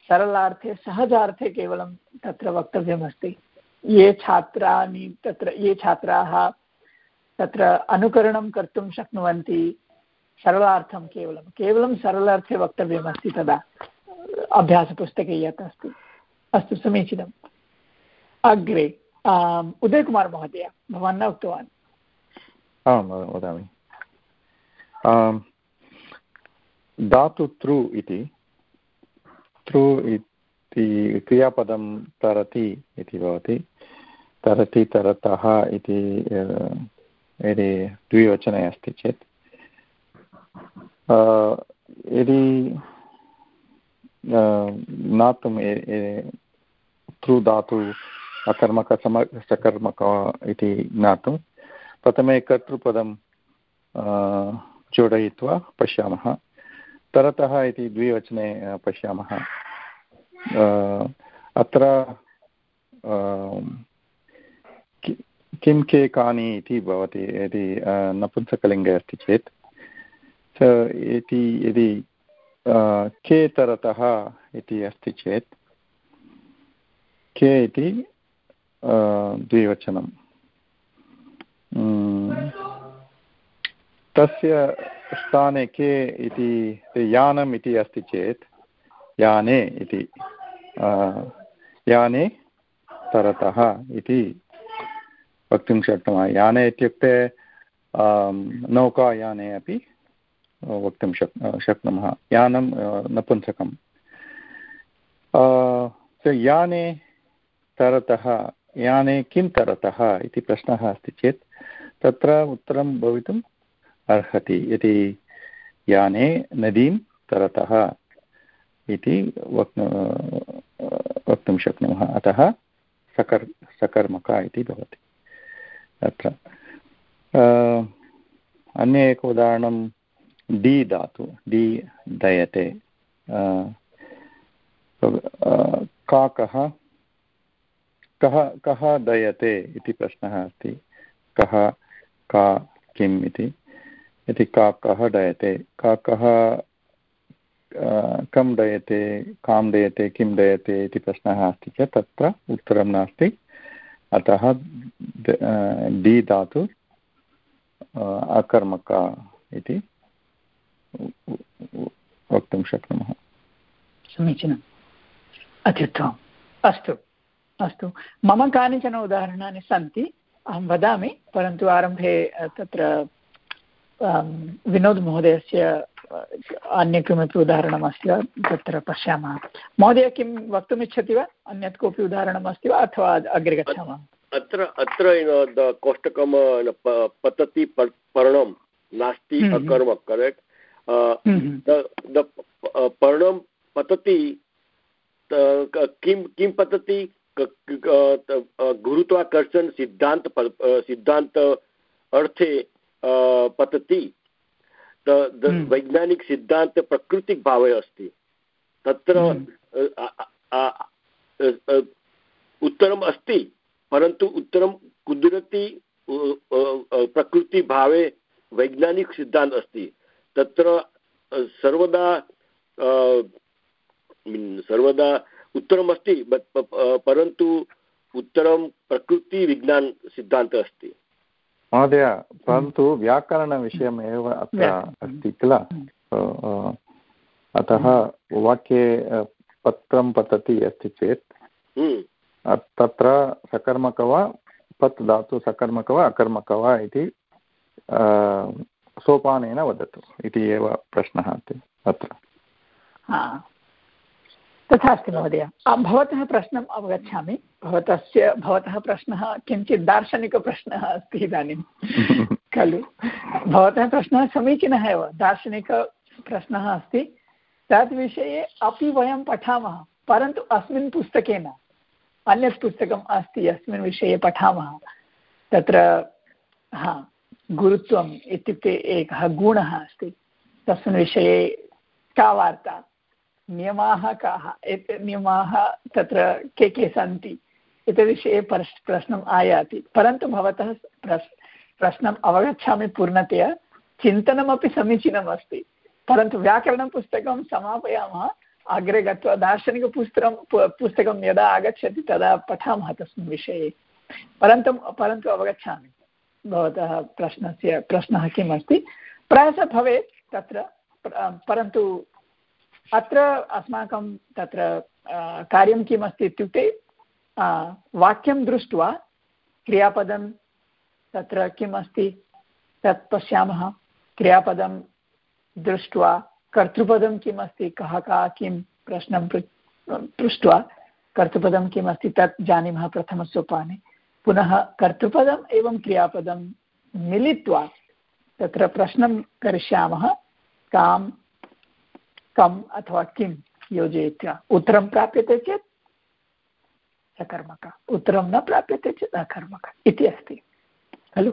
सरलार्थे, सहजार्थे केवलं तत्र वक्तव्यमस्ति। ये छात्राणि तत्र, ये छात्राः तत्र अनुकरणं कर्तुं शक्नुवन्ति सरलार्थं केवलं। केवलं सरलार्थे वक्तव्यमस्ति तदा। अभ्यासपुस्तके यत् अस्ति। अस्तु, समीचीनम्। अग्रे उदयकुमार् महोदय, भवान् न उक्तवान्। आं वदामि। धातु तृ इति तृ इति क्रियापदं तरति इति भवति। तरति, तरतः इति यदि द्विवचने अस्ति चेत्। यदि ज्ञातुं तृ धातु अकर्मकसम सकर्मक इति ज्ञातुं, प्रथमे कर्तृपदं जोडयित्वा पश्यामः। तरतः इति द्विवचने पश्यामः। अत्र किं, के कानि इति भवति यदि नपुंसकलिङ्गे अस्ति चेत्। इति, यदि के तरतः इति अस्ति चेत्, के इति द्विवचनं तस्य स्थाने के इति यानम् इति अस्ति चेत्, याने इति याने तरतः इति वक्तुं शक्नुमः। याने इत्युक्ते नौकायाने अपि वक्तुं शक् शक्नुमः। यानं नपुंसकं याने तरतः, याने किं तरतः इति प्रश्नः अस्ति चेत्, तत्र उत्तरं भवितुम् अर्हति। यदि याने नदीं तरतः इति वक् वक्तुं शक्नुमः, अतः सकर्, सकर्मक इति भवति। अत्र अन्य एक उदाहरणं डि धातु, डि दयते। काकः कः कः? दयते इति प्रश्नः अस्ति। कः, का, किम् इति। इति काकः डयते काकः कं डयते कां डयते किं डयते इति प्रश्नः अस्ति चेत् तत्र उत्तरं नास्ति। अतः डि धातु अकर्मक इति। वक्तुं शक्नुमः। समीचीनम्। अत्युत्तमम्। अस्तु अस्तु। मम कानिचन उदाहरणानि सन्ति अहं वदामि परन्तु आरम्भे तत्र विनोदमहोदयस्य अन्य किमपि उदाहरणमस्ति वा तत्र पश्यामः। महोदय किं वक्तुमिच्छति वा? अन्यत् कोऽपि उदाहरणम् अस्ति वा? अथवा अग्रे गच्छामः? अत्र अत्र कोष्टकं पतति पर्णं नास्ति हम्म, हम्म। अकर्म करेक्ट् पर्णं पतति किं किं पतति गुरुत्वाकर्षण सिद्धान्त सिद्धान्त अर्थे पतति हम्म। वैज्ञानिकसिद्धान्त प्रकृतिभावे अस्ति तत्र हम्म। उत्तरम् अस्ति परन्तु उत्तरं कुदरती प्रकृतिभावे वैज्ञानिकसिद्धान्तः अस्ति तत्र सर्वदा सर्वदा उत्तरमस्ति परन्तु उत्तरं प्रकृतिविज्ञानसिद्धान्तः अस्ति। महोदय परन्तु व्याकरणविषयमेव अत्र अस्ति किल? अतः वाक्ये पत्रं पतति अस्ति चेत्। हम्म। तत्र सकर्मक वा पत् धातु सकर्मक वा अकर्मक वा इति सोपानेन वदतु इति एव प्रश्नः अत्र। तथा अस्ति महोदय भवतः प्रश्नम् अवगच्छामि। भवतस्य भवतः प्रश्नः किञ्चित् दार्शनिकप्रश्नः अस्ति इदानीं खलु। भवतः प्रश्नः समीचीनः एव दार्शनिकप्रश्नः अस्ति। तद्विषये अपि वयं पठामः परन्तु अस्मिन् पुस्तके न अन्यत् पुस्तकम् अस्ति अस्मिन् विषये पठामः। तत्र हा। गुरुत्वम् इत्युक्ते एकः गुणः अस्ति। तस्मिन् विषये का वार्ता? नियमाः काः? नियमाः तत्र के के सन्ति? एतद्विषये प्रश्, प्रश्नम् आयाति। परन्तु भवतः प्रश्, प्रश्नम् अवगच्छामि पूर्णतया। चिन्तनमपि समीचीनम् अस्ति। परन्तु व्याकरणपुस्तकं समापयामः। अग्रे गत्वा दार्शनिकपुस्तकं पुस्तकं यदा आगच्छति तदा पठामः तस्मिन् विषये। परन्तु परन्तु अवगच्छामि। भवतः प्रश्नस्य, प्रश्नः किम् अस्ति प्रायशः भवेत् तत्र परन्तु अत्र अस्माकं तत्र कार्यं किम् अस्ति इत्युक्ते वाक्यं दृष्ट्वा क्रियापदं तत्र किम् अस्ति तत् पश्यामः। क्रियापदं दृष्ट्वा कर्तृपदं किम् अस्ति कः, का, किं प्रश्नं पृ, पृष्ट्वा कर्तृपदं किम् अस्ति तत् जानीमः प्रथमसोपाने। पुनः कर्तृपदम् एवं क्रियापदं मिलित्वा तत्र प्रश्नं करिष्यामः कां कम् अथवा किं योजयित्वा। उत्तरं प्राप्यते चेत् सकर्मक। उत्तरं न प्राप्यते चेत् अकर्मक इति अस्ति। खलु?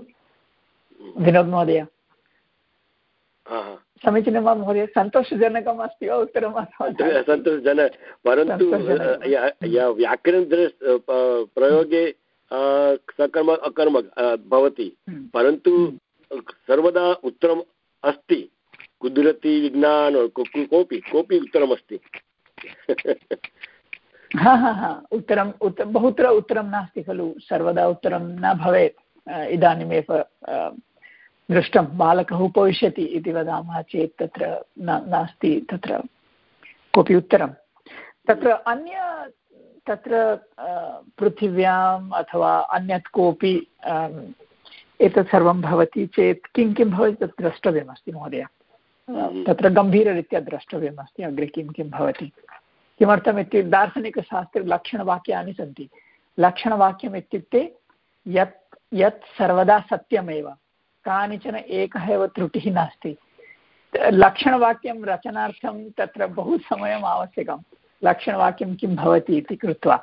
विनोद् महोदय। समीचीनं वा महोदय? सन्तोषजनकम् अस्ति वा उत्तरं? सन्तोषजनक परन्तु व्याकरण प्रयोगे सकर्म अकर्म भवति। हम्म। परन्तु सर्वदा उत्तरम् अस्ति। कुदरती विज्ञान कोऽपि कोऽपि उत्तरमस्ति। हा हा हा। उत्तरम् उत् बहुत्र उत्तरं नास्ति खलु। सर्वदा उत्तरं न भवेत्। इदानीमेव दृष्टं बालकः उपविशति इति वदामः चेत् तत्र न नास्ति तत्र कोऽपि उत्तरं तत्र अन्य तत्र पृथिव्याम् अथवा अन्यत् कोऽपि एतत् सर्वं भवति चेत् किं किं भवति तत् द्रष्टव्यमस्ति महोदय। तत्र गम्भीररीत्या द्रष्टव्यमस्ति अग्रे किं किं भवति? किमर्थम् इत्युक्ते दार्शनिकशास्त्रे लक्षणवाक्यानि सन्ति। लक्षणवाक्यम् इत्युक्ते यत् यत् सर्वदा सत्यमेव कानिचन एकः एव त्रुटिः नास्ति। लक्षणवाक्यं रचनार्थं तत्र बहु समयम् आवश्यकं लक्षणवाक्यं किं भवति इति कृत्वा।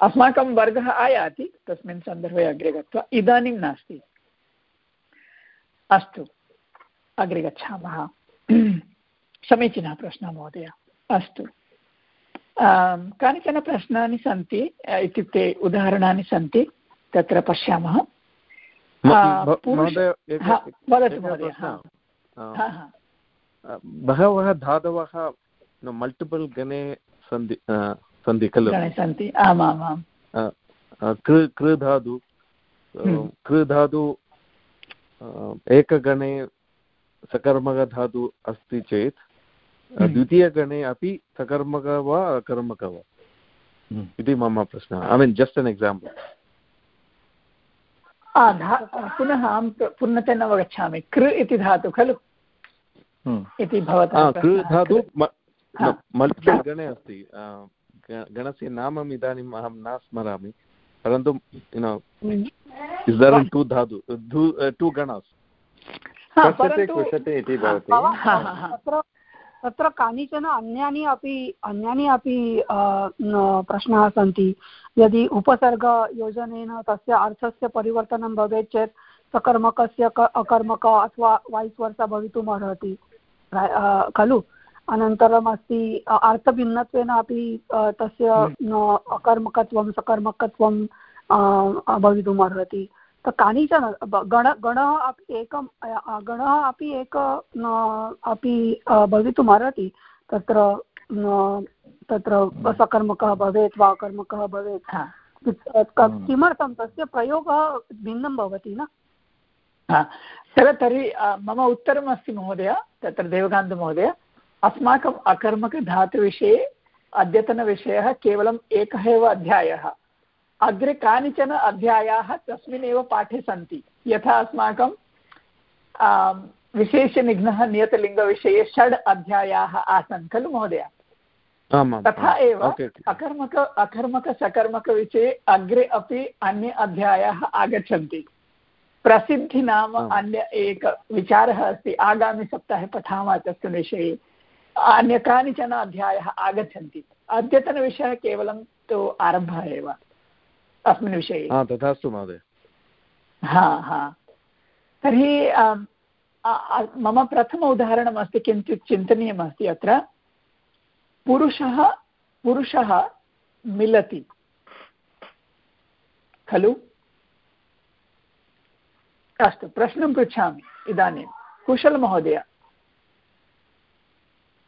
अस्माकं वर्गः आयाति तस्मिन् सन्दर्भे अग्रे गत्वा। इदानीं नास्ति। अस्तु अग्रे गच्छामः। समीचीनः प्रश्नः महोदय। अस्तु। कानिचन प्रश्नानि सन्ति इत्युक्ते उदाहरणानि सन्ति तत्र पश्यामः। बहवः धातवः मल्टिपल् गणे सन्ति सन्ति खलु। सन्ति आमामां कृ कृ धातु हम्म। कृ धातु एकगणे सकर्मकधातु अस्ति चेत् हम्म। द्वितीयगणे अपि सकर्मक वा अकर्मक वा? हम्म। इति मम प्रश्नः। I mean just an example पुनः अहं पूर्णतया न अवगच्छामि। कृ इति धातु खलु। इति भवतः कृ धातु मल्टिपल् गणे अस्ति गणस्य नामम् इदानीम् अहं न स्मरामि परन्तु टु धातु टु गणास्? तत्र कानिचन अन्यानि अपि अन्यानि अपि प्रश्नाः सन्ति। यदि उपसर्गयोजनेन तस्य अर्थस्य परिवर्तनं भवेत् चेत् सकर्मकस्य अकर्मक अथवा वैस् वर्षा भवितुम् अर्हति खलु? अनन्तरम् अस्ति अर्थभिन्नत्वेन अपि तस्य हम्म। अकर्मकत्वं सकर्मकत्वं भवितुम् अर्हति कानिचन गण गणः अपि एकं गणः अपि एक अपि भवितुमर्हति। तत्र तत्र सकर्मकः भवेत् वा कर्मकः भवेत्। हम्म। किमर्थं तस्य प्रयोगः भिन्नं भवति न? तर्हि मम उत्तरम् अस्ति महोदय तत्र देवकान्तमहोदय। अस्माकम् अकर्मकधातुविषये अद्यतनविषयः केवलम् एकः एव अध्यायः। अग्रे कानिचन अध्यायाः तस्मिन् पाठे सन्ति। यथा अस्माकं विशेषनिघ्नः नियतलिङ्गविषये षड् अध्यायाः आसन् खलु महोदय? तथा एव अकर्मक अकर्मकसकर्मकविषये अग्रे अपि अन्ये अध्यायाः आगच्छन्ति। प्रसिद्धि नाम अन्य एक विचारः अस्ति। आगामिसप्ताहे पठामः तस्मिन् विषये। अन्य कानिचन अध्यायाः आगच्छन्ति। अद्यतनविषयः केवलं तु आरम्भः एव अस्मिन् विषये। तथास्तु महोदय। हा हा। तर्हि मम प्रथम उदाहरणमस्ति किञ्चित् चिन्तनीयमस्ति अत्र। पुरुषः पुरुषः मिलति। खलु? अस्तु प्रश्नं पृच्छामि इदानीं। कुशलमहोदय।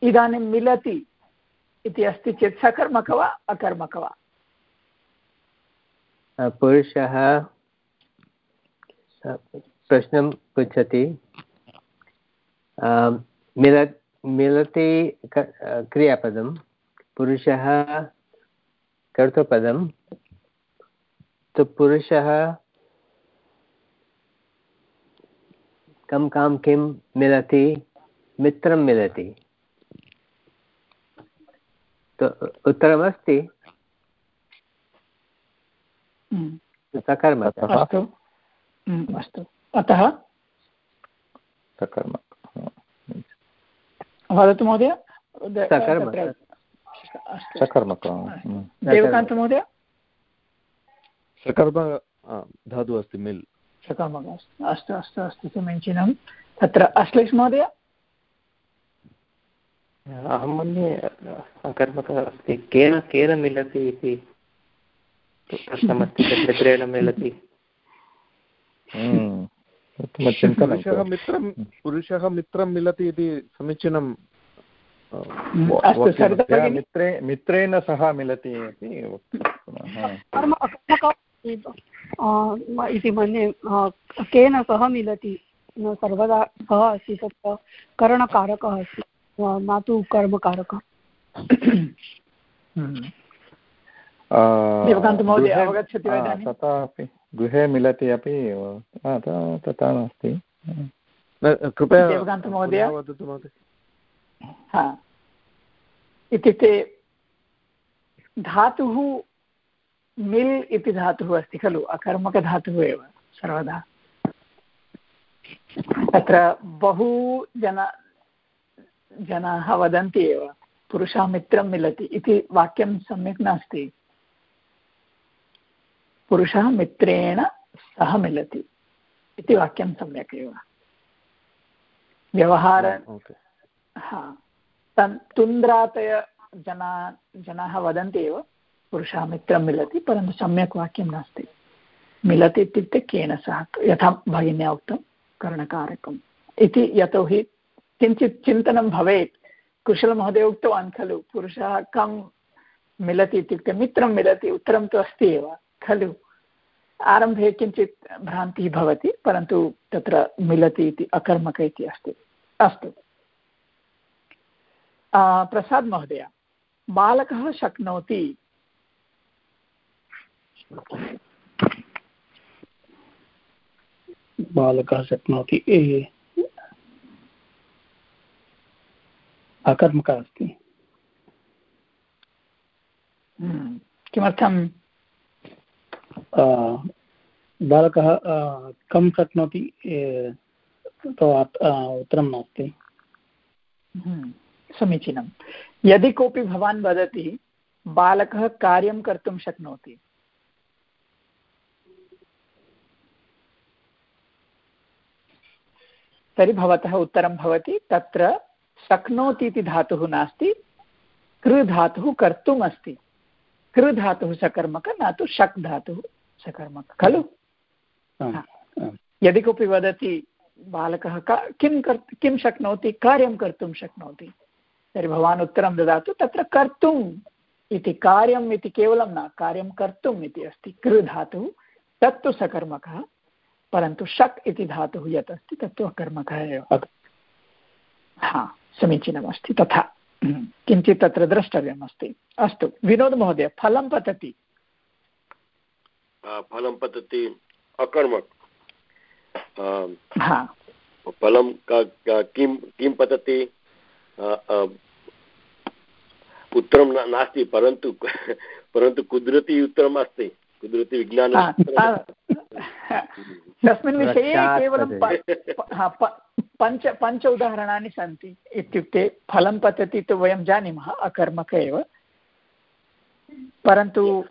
इदानीं मिलति इति अस्ति चेत् सकर्मक वा अकर्मक वा? पुरुषः प्रश्नं पृच्छति। मिल, मिलति क्रियापदं, पुरुषः कर्तृपदं, तु पुरुषः कं, कां, किं मिलति, मित्रं मिलति। उत्तरमस्ति हम्म। सकर्म। अस्तु। हम्म, अस्तु। अतः? सकर्म। वदतु महोदय। सकर्मक हम्म। देवकान्तमहोदय सकर्म धातुः अस्ति मिल्। सकर्मक अस्तु। अस्तु अस्तु समीचीनं तत्र अश्लेष महोदय? अहं मन्ये अकर्मकः अस्ति। केन केन मिलति इति? प्रश्नमस्ति मित्रेण मिलति। हम्म। पुरुषः मित्रं। पुरुषः मित्रं मिलति इति समीचीनं मित्रे मित्रेण सह मिलति इति मन्ये केन सह मिलति? सर्वदा सः अस्ति तत्र करणकारकः अस्ति। न तु कर्मकारकः तथा अपि गृहे मिलति अपि तथा नास्ति। कृपया इत्युक्ते धातुः मिल् इति धातुः अस्ति खलु अकर्मकधातुः एव सर्वदा। तत्र बहु जना जनाः वदन्ति एव पुरुषः मित्रं मिलति इति वाक्यं सम्यक् नास्ति। पुरुषः मित्रेण सह मिलति इति वाक्यं सम्यक् एव। व्यवहार हा। तुन्द्रातय जना जनाः वदन्ति एव पुरुषः मित्रं मिलति परन्तु सम्यक् वाक्यं नास्ति। मिलति इत्युक्ते केन सह यथा भगिन्या उक्तं कर्णकारकम् इति यतोहि किञ्चित् चिन्तनं भवेत्। कुशलमहोदय उक्तवान् खलु, पुरुषः कं मिलति इत्युक्ते मित्रं मिलति, उत्तरं तु अस्ति एव, खलु। आरम्भे किञ्चित् भ्रान्तिः भवति, परन्तु तत्र मिलति इति अकर्मक इति अस्ति। अस्तु। प्रसाद् महोदय, बालकः शक्नोति? बालकः शक्नोति अकर्मकः अस्ति। हम्म, किमर्थं बालकः कं शक्नोति उत्तरं नास्ति। हम्म, समीचीनं। यदि कोऽपि भवान् वदति बालकः कार्यं कर्तुं शक्नोति। तर्हि भवतः उत्तरं भवति तत्र शक्नोति इति धातुः नास्ति कृ धातुः कर्तुम् अस्ति। कृ धातुः सकर्मक न तु शक् धातुः सकर्मक खलु? यदि कोऽपि वदति बालकः का किं कर् किं शक्नोति कार्यं कर्तुं शक्नोति? तर्हि भवान् उत्तरं ददातु तत्र कर्तुम् इति कार्यम् इति केवलं न कार्यं कर्तुम् इति अस्ति। कृ धातुः तत्तु सकर्मकः परन्तु शक् इति धातुः यत् अस्ति तत्तु अकर्मकः एव। हा। समीचीनमस्ति। तथा किञ्चित् तत्र द्रष्टव्यम् अस्ति अस्तु विनोदमहोदय फलं पतति। फलं पतति अकर्मक। फलं किं किं पतति? उत्तरं नास्ति परन्तु परन्तु कुदरती उत्तरम् अस्ति। कुदरती विज्ञान तस्मिन् विषये केवलं पञ्च पञ्च उदाहरणानि सन्ति। इत्युक्ते फलं पतति तु वयं जानीमः अकर्मक एव। परन्तु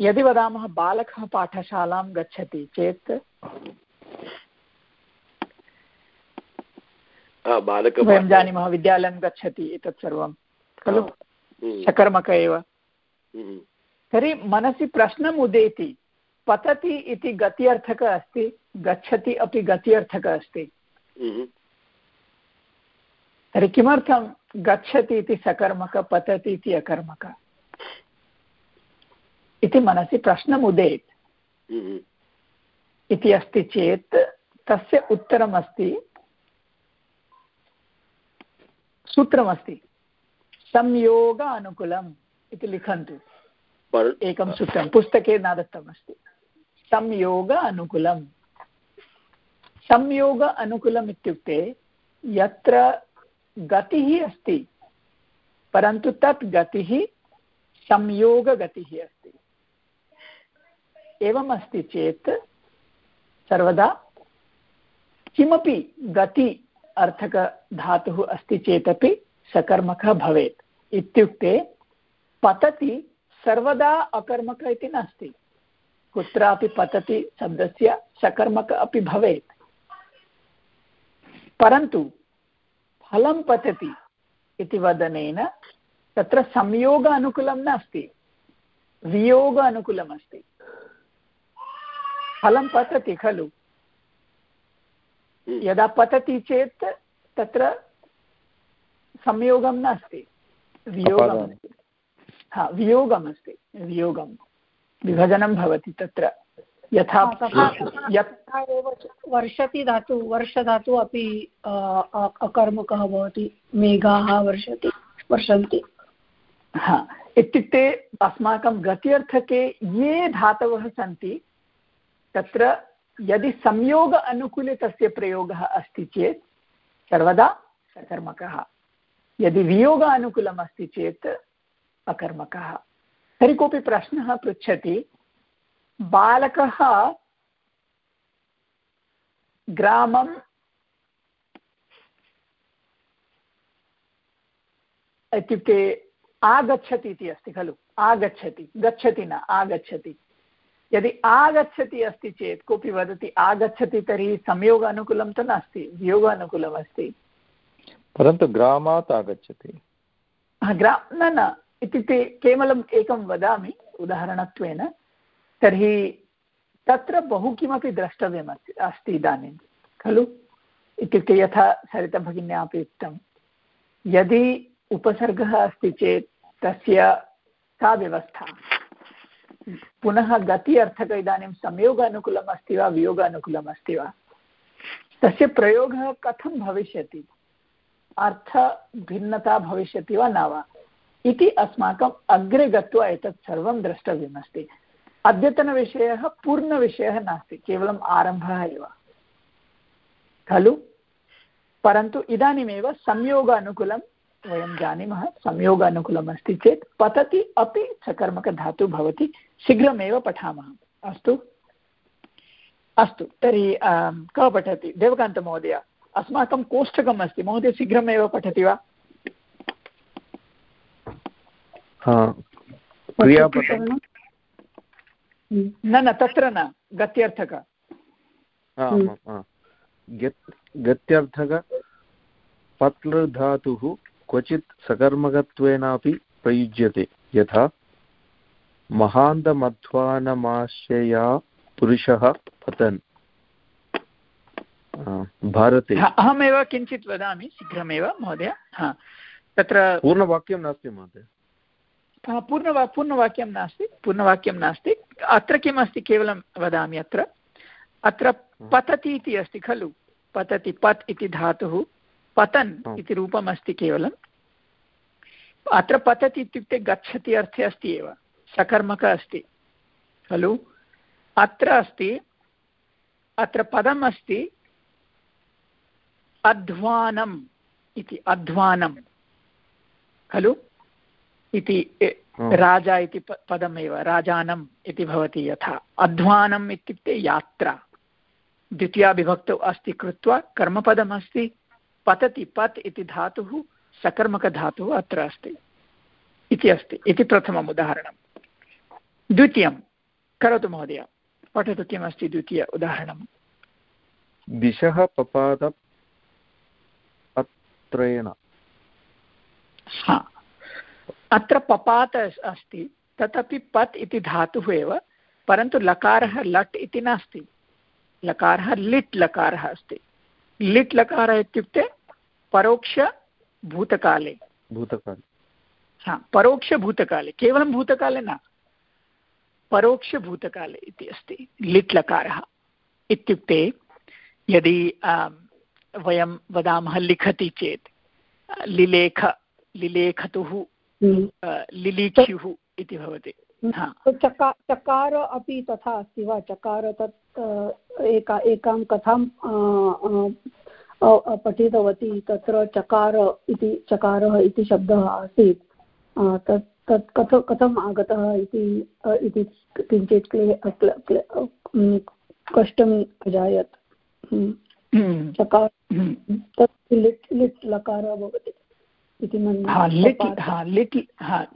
यदि वदामः बालकः पाठशालां गच्छति चेत्? वयं जानीमः विद्यालयं गच्छति एतत् सर्वं। खलु? हम्म। सकर्मक एव। हम्म। तर्हि मनसि प्रश्नम् उदेति पतति इति गत्यर्थकः अस्ति गच्छति अपि गत्यर्थकः अस्ति। हम्म। तर्हि किमर्थं गच्छति इति सकर्मक पतति इति अकर्मक? इति मनसि प्रश्नम् उदेत्। इति अस्ति चेत् तस्य उत्तरमस्ति। सूत्रमस्ति संयोग अनुकूलम् इति लिखन्तु। एकं सूत्रं पुस्तके न दत्तमस्ति। संयोग अनुकूलं संयोग अनुकूलम् इत्युक्ते यत्र गतिः अस्ति, परन्तु तत् गतिः संयोगगतिः अस्ति। चेत् सर्वदा किमपि गति अर्थकधातुः अस्ति चेदपि सकर्मकः भवेत्। इत्युक्ते पतति सर्वदा अकर्मक इति नास्ति। कुत्रापि पतति शब्दस्य सकर्मक अपि भवेत्। परन्तु फलं पतति इति वदनेन तत्र संयोग अनुकूलं नास्ति वियोग अनुकूलमस्ति फलं पतति खलु। यदा पतति चेत् तत्र संयोगं नास्ति वियोगमस्ति हा वियोगमस्ति वियोगं। विभजनं भवति तत्र। यथा यथा एव वर्षति धातु वर्षधातु अपि अकर्मकः भवति मेघाः वर्षति वर्षन्ति। हा इत्युक्ते अस्माकं गत्यर्थके ये धातवः सन्ति तत्र यदि संयोग अनुकूले तस्य प्रयोगः अस्ति चेत् सर्वदा सकर्मकः। यदि वियोग अनुकूलम् अस्ति चेत् अकर्मकः तर्हि कोऽपि प्रश्नः पृच्छति बालकः ग्रामं इत्युक्ते आगच्छति इति अस्ति खलु आगच्छति गच्छति न आगच्छति यदि आगच्छति अस्ति चेत् कोऽपि वदति आगच्छति तर्हि संयोग अनुकूलं तु नास्ति वियोग अनुकूलमस्ति परन्तु ग्रामात् आगच्छति। ग्रा न न इत्युक्ते केवलम् एकं वदामि उदाहरणत्वेन। तर्हि तत्र बहु किमपि द्रष्टव्यम् अस्ति इदानीं, खलु? इत्युक्ते यथा सरितभगिन्या अपि उक्तं, यदि उपसर्गः अस्ति चेत् तस्य का व्यवस्था। पुनः गति अर्थक इदानीं संयोग अनुकूलम् अस्ति वा वियोग अनुकूलम् अस्ति वा? तस्य प्रयोगः कथं भविष्यति? अर्थभिन्नता भविष्यति वा न वा? इति अस्माकम् अग्रे गत्वा एतत् सर्वं द्रष्टव्यमस्ति अद्यतनविषयः पूर्णविषयः नास्ति केवलम् आरम्भः एव। खलु? परन्तु इदानीमेव संयोग अनुकूलं वयं जानीमः संयोग अनुकूलम् अस्ति चेत् पतति अपि सकर्मकधातुः भवति शीघ्रमेव पठामः। अस्तु? अस्तु तर्हि कः पठति? देवकान्तमहोदय अस्माकं कोष्ठकम् अस्ति महोदय शीघ्रमेव पठति वा? न न तत्र न गत्यर्थक। गत्यर्थक पत्लधातुः क्वचित् सकर्मकत्वेनापि प्रयुज्यते। यथा महान्तमध्वानमाश्रया पुरुषः पतन्। भारते। अहमेव किञ्चित् वदामि शीघ्रमेव महोदय। तत्र पूर्णवाक्यं नास्ति महोदय। पूर्णवा पूर्णवाक्यं नास्ति पूर्णवाक्यं नास्ति। अत्र किम् अस्ति केवलं वदामि अत्र? अत्र पतति इति अस्ति खलु? पतति पत् इति धातुः पतन् इति रूपम् अस्ति केवलम् अत्र पतति इत्युक्ते गच्छति अर्थे अस्ति एव सकर्मक अस्ति खलु? अत्र अस्ति अत्र पदम् अस्ति अध्वानम् इति अध्वानं खलु? इति राजा इति पदमेव राजानम् इति भवति यथा। अध्वानम् इत्युक्ते यात्रा। द्वितीयाविभक्तौ अस्ति कृत्वा कर्मपदमस्ति पतति पत् इति धातुः सकर्मकधातुः अत्र अस्ति। इति अस्ति इति प्रथमम् उदाहरणं द्वितीयं करोतु महोदय पठतु किमस्ति द्वितीय उदाहरणं दिशः पपाद पत्रेण हा। अत्र पपात अस्ति तदपि पत् इति धातुः एव परन्तु लकारः लट् इति नास्ति। लकारः लिट् लकारः अस्ति। लिट् लकारः इत्युक्ते परोक्षभूतकाले। भूतकाले। हा परोक्षभूतकाले केवलं भूतकाले न परोक्षभूतकाले इति अस्ति लिट् लकारः। इत्युक्ते यदि वयं वदामः लिखति चेत् लिलेख लिलेखतुः। लिलीख्युः इति भवति। चका चकार अपि तथा अस्ति वा? चकार तत् एका एकां कथां पठितवती तत्र चकार इति चकारः इति शब्दः आसीत्। तत् तत् कथ कथम् आगतः इति किञ्चित् क्ले कष्टम् अजायत्। चकार तत् लिट् लिट् लकारः भवति। इति लिट्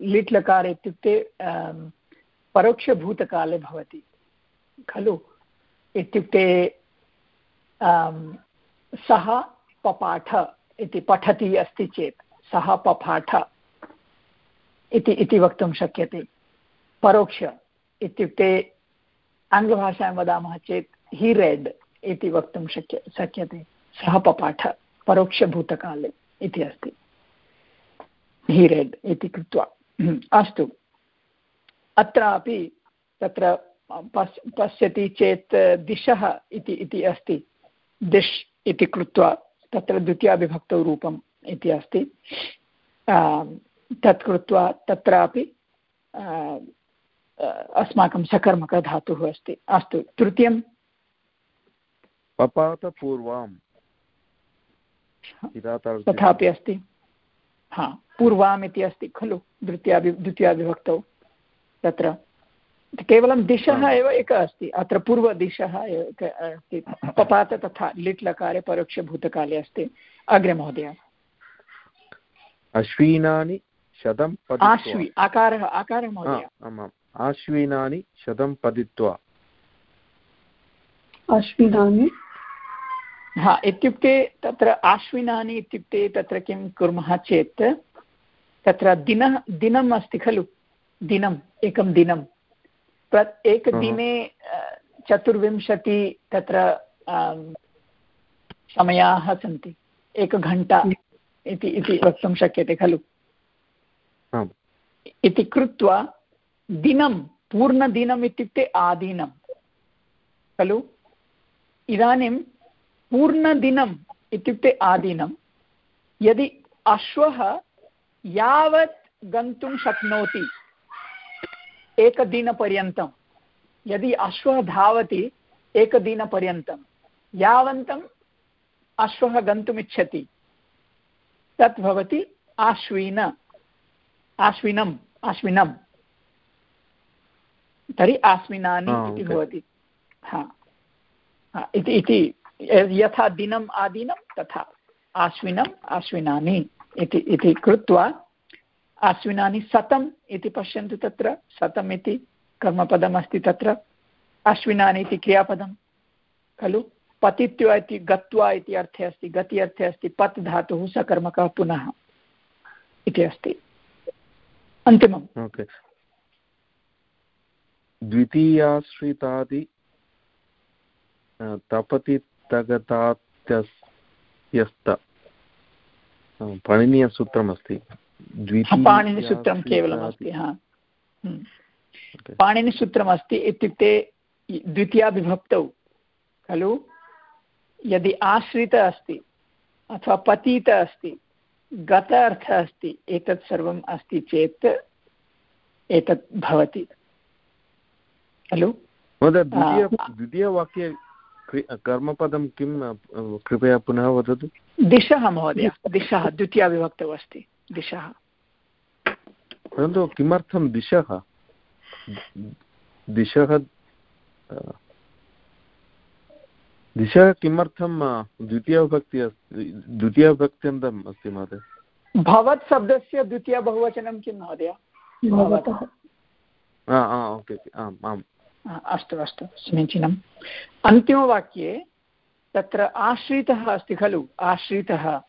लिट् लकार इत्युक्ते परोक्षभूतकाले भवति। खलु? इत्युक्ते सः पपाठ इति पठति अस्ति चेत् सः पपाठ इति इति वक्तुं शक्यते। परोक्ष इत्युक्ते आङ्ग्लभाषायां वदामः चेत् हि रेड् इति वक्तुं शक्य शक्यते। सः पपाठ परोक्षभूतकाले इति अस्ति। हि रेड् इति कृत्वा। अस्तु। अत्रापि तत्र पश् पश्यति चेत् दिशः इति इति अस्ति। दिश् इति कृत्वा तत्र द्वितीयाविभक्तौ रूपम् इति अस्ति। तत् कृत्वा तत्रापि अस्माकं सकर्मकधातुः अस्ति। अस्तु तृतीयं पपातपूर्वाम् तथापि अस्ति। हा पूर्वाम् इति अस्ति खलु द्वितीयाभि द्वितीयाविभक्तौ तत्र। केवलं दिशः एव एकः अस्ति अत्र पूर्वदिशः अस्ति पपात तथा लिट् लकारे परोक्षभूतकाले अस्ति। अग्रे महोदय। अश्वीनानि शतं आश्वी आकारः आकारः महोदय। आमाम्। आश्विनानि शतं पतित्वा। अश्विनानि हा इत्युक्ते तत्र आश्विनानि इत्युक्ते तत्र किं कुर्मः चेत् तत्र दिनः दिनम् अस्ति खलु दिनम् एकं दिनं प्र एकदिने चतुर्विंशति तत्र समयाः सन्ति एकघण्टा इति इति वक्तुं शक्यते खलु। इति कृत्वा दिनं पूर्णदिनम् इत्युक्ते आदिनं खलु? इदानीं पूर्णदिनम् इत्युक्ते आदिनं। यदि अश्वः यावत् गन्तुं शक्नोति एकदिनपर्यन्तं यदि अश्वः धावति एकदिनपर्यन्तं यावन्तम् अश्वः गन्तुमिच्छति तत् भवति आश्विन आश्विनम् आश्विनं तर्हि आश्विनानि इति भवति। हा इति यथा दिनम् आदिनं तथा आश्विनम् आश्विनानि इति इति कृत्वा आश्विनानि शतम् इति पश्यन्तु तत्र शतम् इति कर्मपदमस्ति तत्र अश्विनानि इति क्रियापदं खलु? पतित्वा इति गत्वा इति अर्थे अस्ति, गति अर्थे अस्ति, पत् धातुः सकर्मकः पुनः इति अस्ति। अन्तिमम्। ओके। द्वितीयाश्रितादि तपति तगतात् इत्यस्त पाणिनीयसूत्रमस्ति. पाणिनिसूत्रं केवलमस्ति हा. हम्म। पाणिनिसूत्रमस्ति इत्युक्ते द्वितीयाविभक्तौ खलु? यदि आश्रित अस्ति अथवा पतित अस्ति गत अर्थः अस्ति एतत् सर्वम् अस्ति चेत् एतत् भवति। खलु? द्वितीयवाक्ये कर्मपदं किं कृपया पुनः वदतु। दिशः महोदय दिशः द्वितीयाविभक्तौ अस्ति दिशः। परन्तु किमर्थं दिशः? दिशः दिशः किमर्थं द्वितीयविभक्ति अस्ति द्वितीयविभक्त्यन्तम् अस्ति महोदय? भवत् शब्दस्य द्वितीयबहुवचनं किं महोदय? ओके आम् आम्। अस्तु अस्तु, समीचीनम्। अन्तिमवाक्ये तत्र आश्रितः अस्ति खलु, आश्रितः।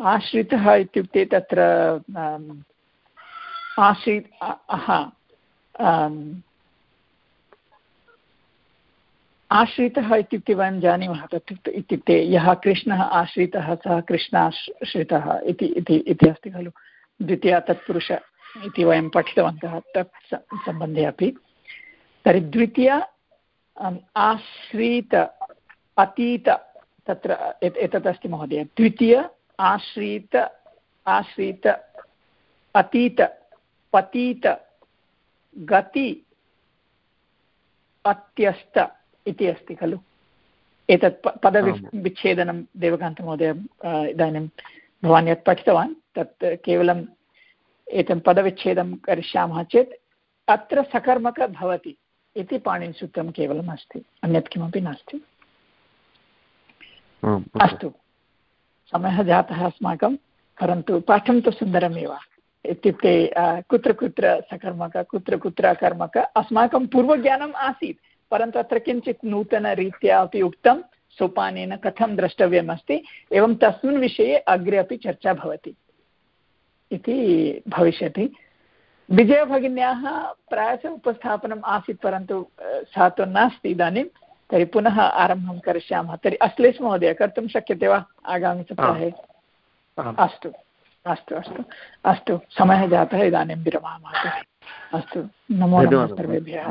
आश्रितः इत्युक्ते तत्र आश्रि आश्रितः इत्युक्ते वयं जानीमः तत् इत्युक्ते यः कृष्णः आश्रितः, सः कृष्णाश्रितः इति इति अस्ति खलु। द्वितीया तत्पुरुष इति वयं पठितवन्तः तत् सम्बन्धे अपि। तर्हि द्वितीय आश्रित अतीत तत्र एतत् अस्ति महोदय। द्वितीय आश्रित आश्रित अतीत पतीत गति अत्यस्त इति अस्ति खलु। एतत् पदविच्छेदनं देवकान्तमहोदय इदानीं भवान् यत् पठितवान् तत् केवलं एतं पदविच्छेदं करिष्यामः चेत् अत्र सकर्मक भवति। इति पाणिनिसूत्रं केवलम् अस्ति अन्यत् किमपि नास्ति। अस्तु। समयः जातः अस्माकं परन्तु पाठं तु सुन्दरमेव। इत्युक्ते कुत्र कुत्र सकर्मक कुत्र कुत्र अकर्मक अस्माकं पूर्वज्ञानम् आसीत् परन्तु अत्र किञ्चित् नूतनरीत्या अपि उक्तं सोपानेन कथं द्रष्टव्यम् अस्ति एवं तस्मिन् विषये अग्रे अपि चर्चा भवति। इति भविष्यति। विजयभगिन्याः प्रायशः उपस्थापनम् आसीत् परन्तु सा तु नास्ति इदानीं तर्हि पुनः आरम्भं करिष्यामः। तर्हि अश्लेष महोदय कर्तुं शक्यते वा आगामिसप्ताहे? अस्तु अस्तु अस्तु अस्तु समयः जातः इदानीं विरमामः। अस्तु नमो नमः सर्वेभ्यः।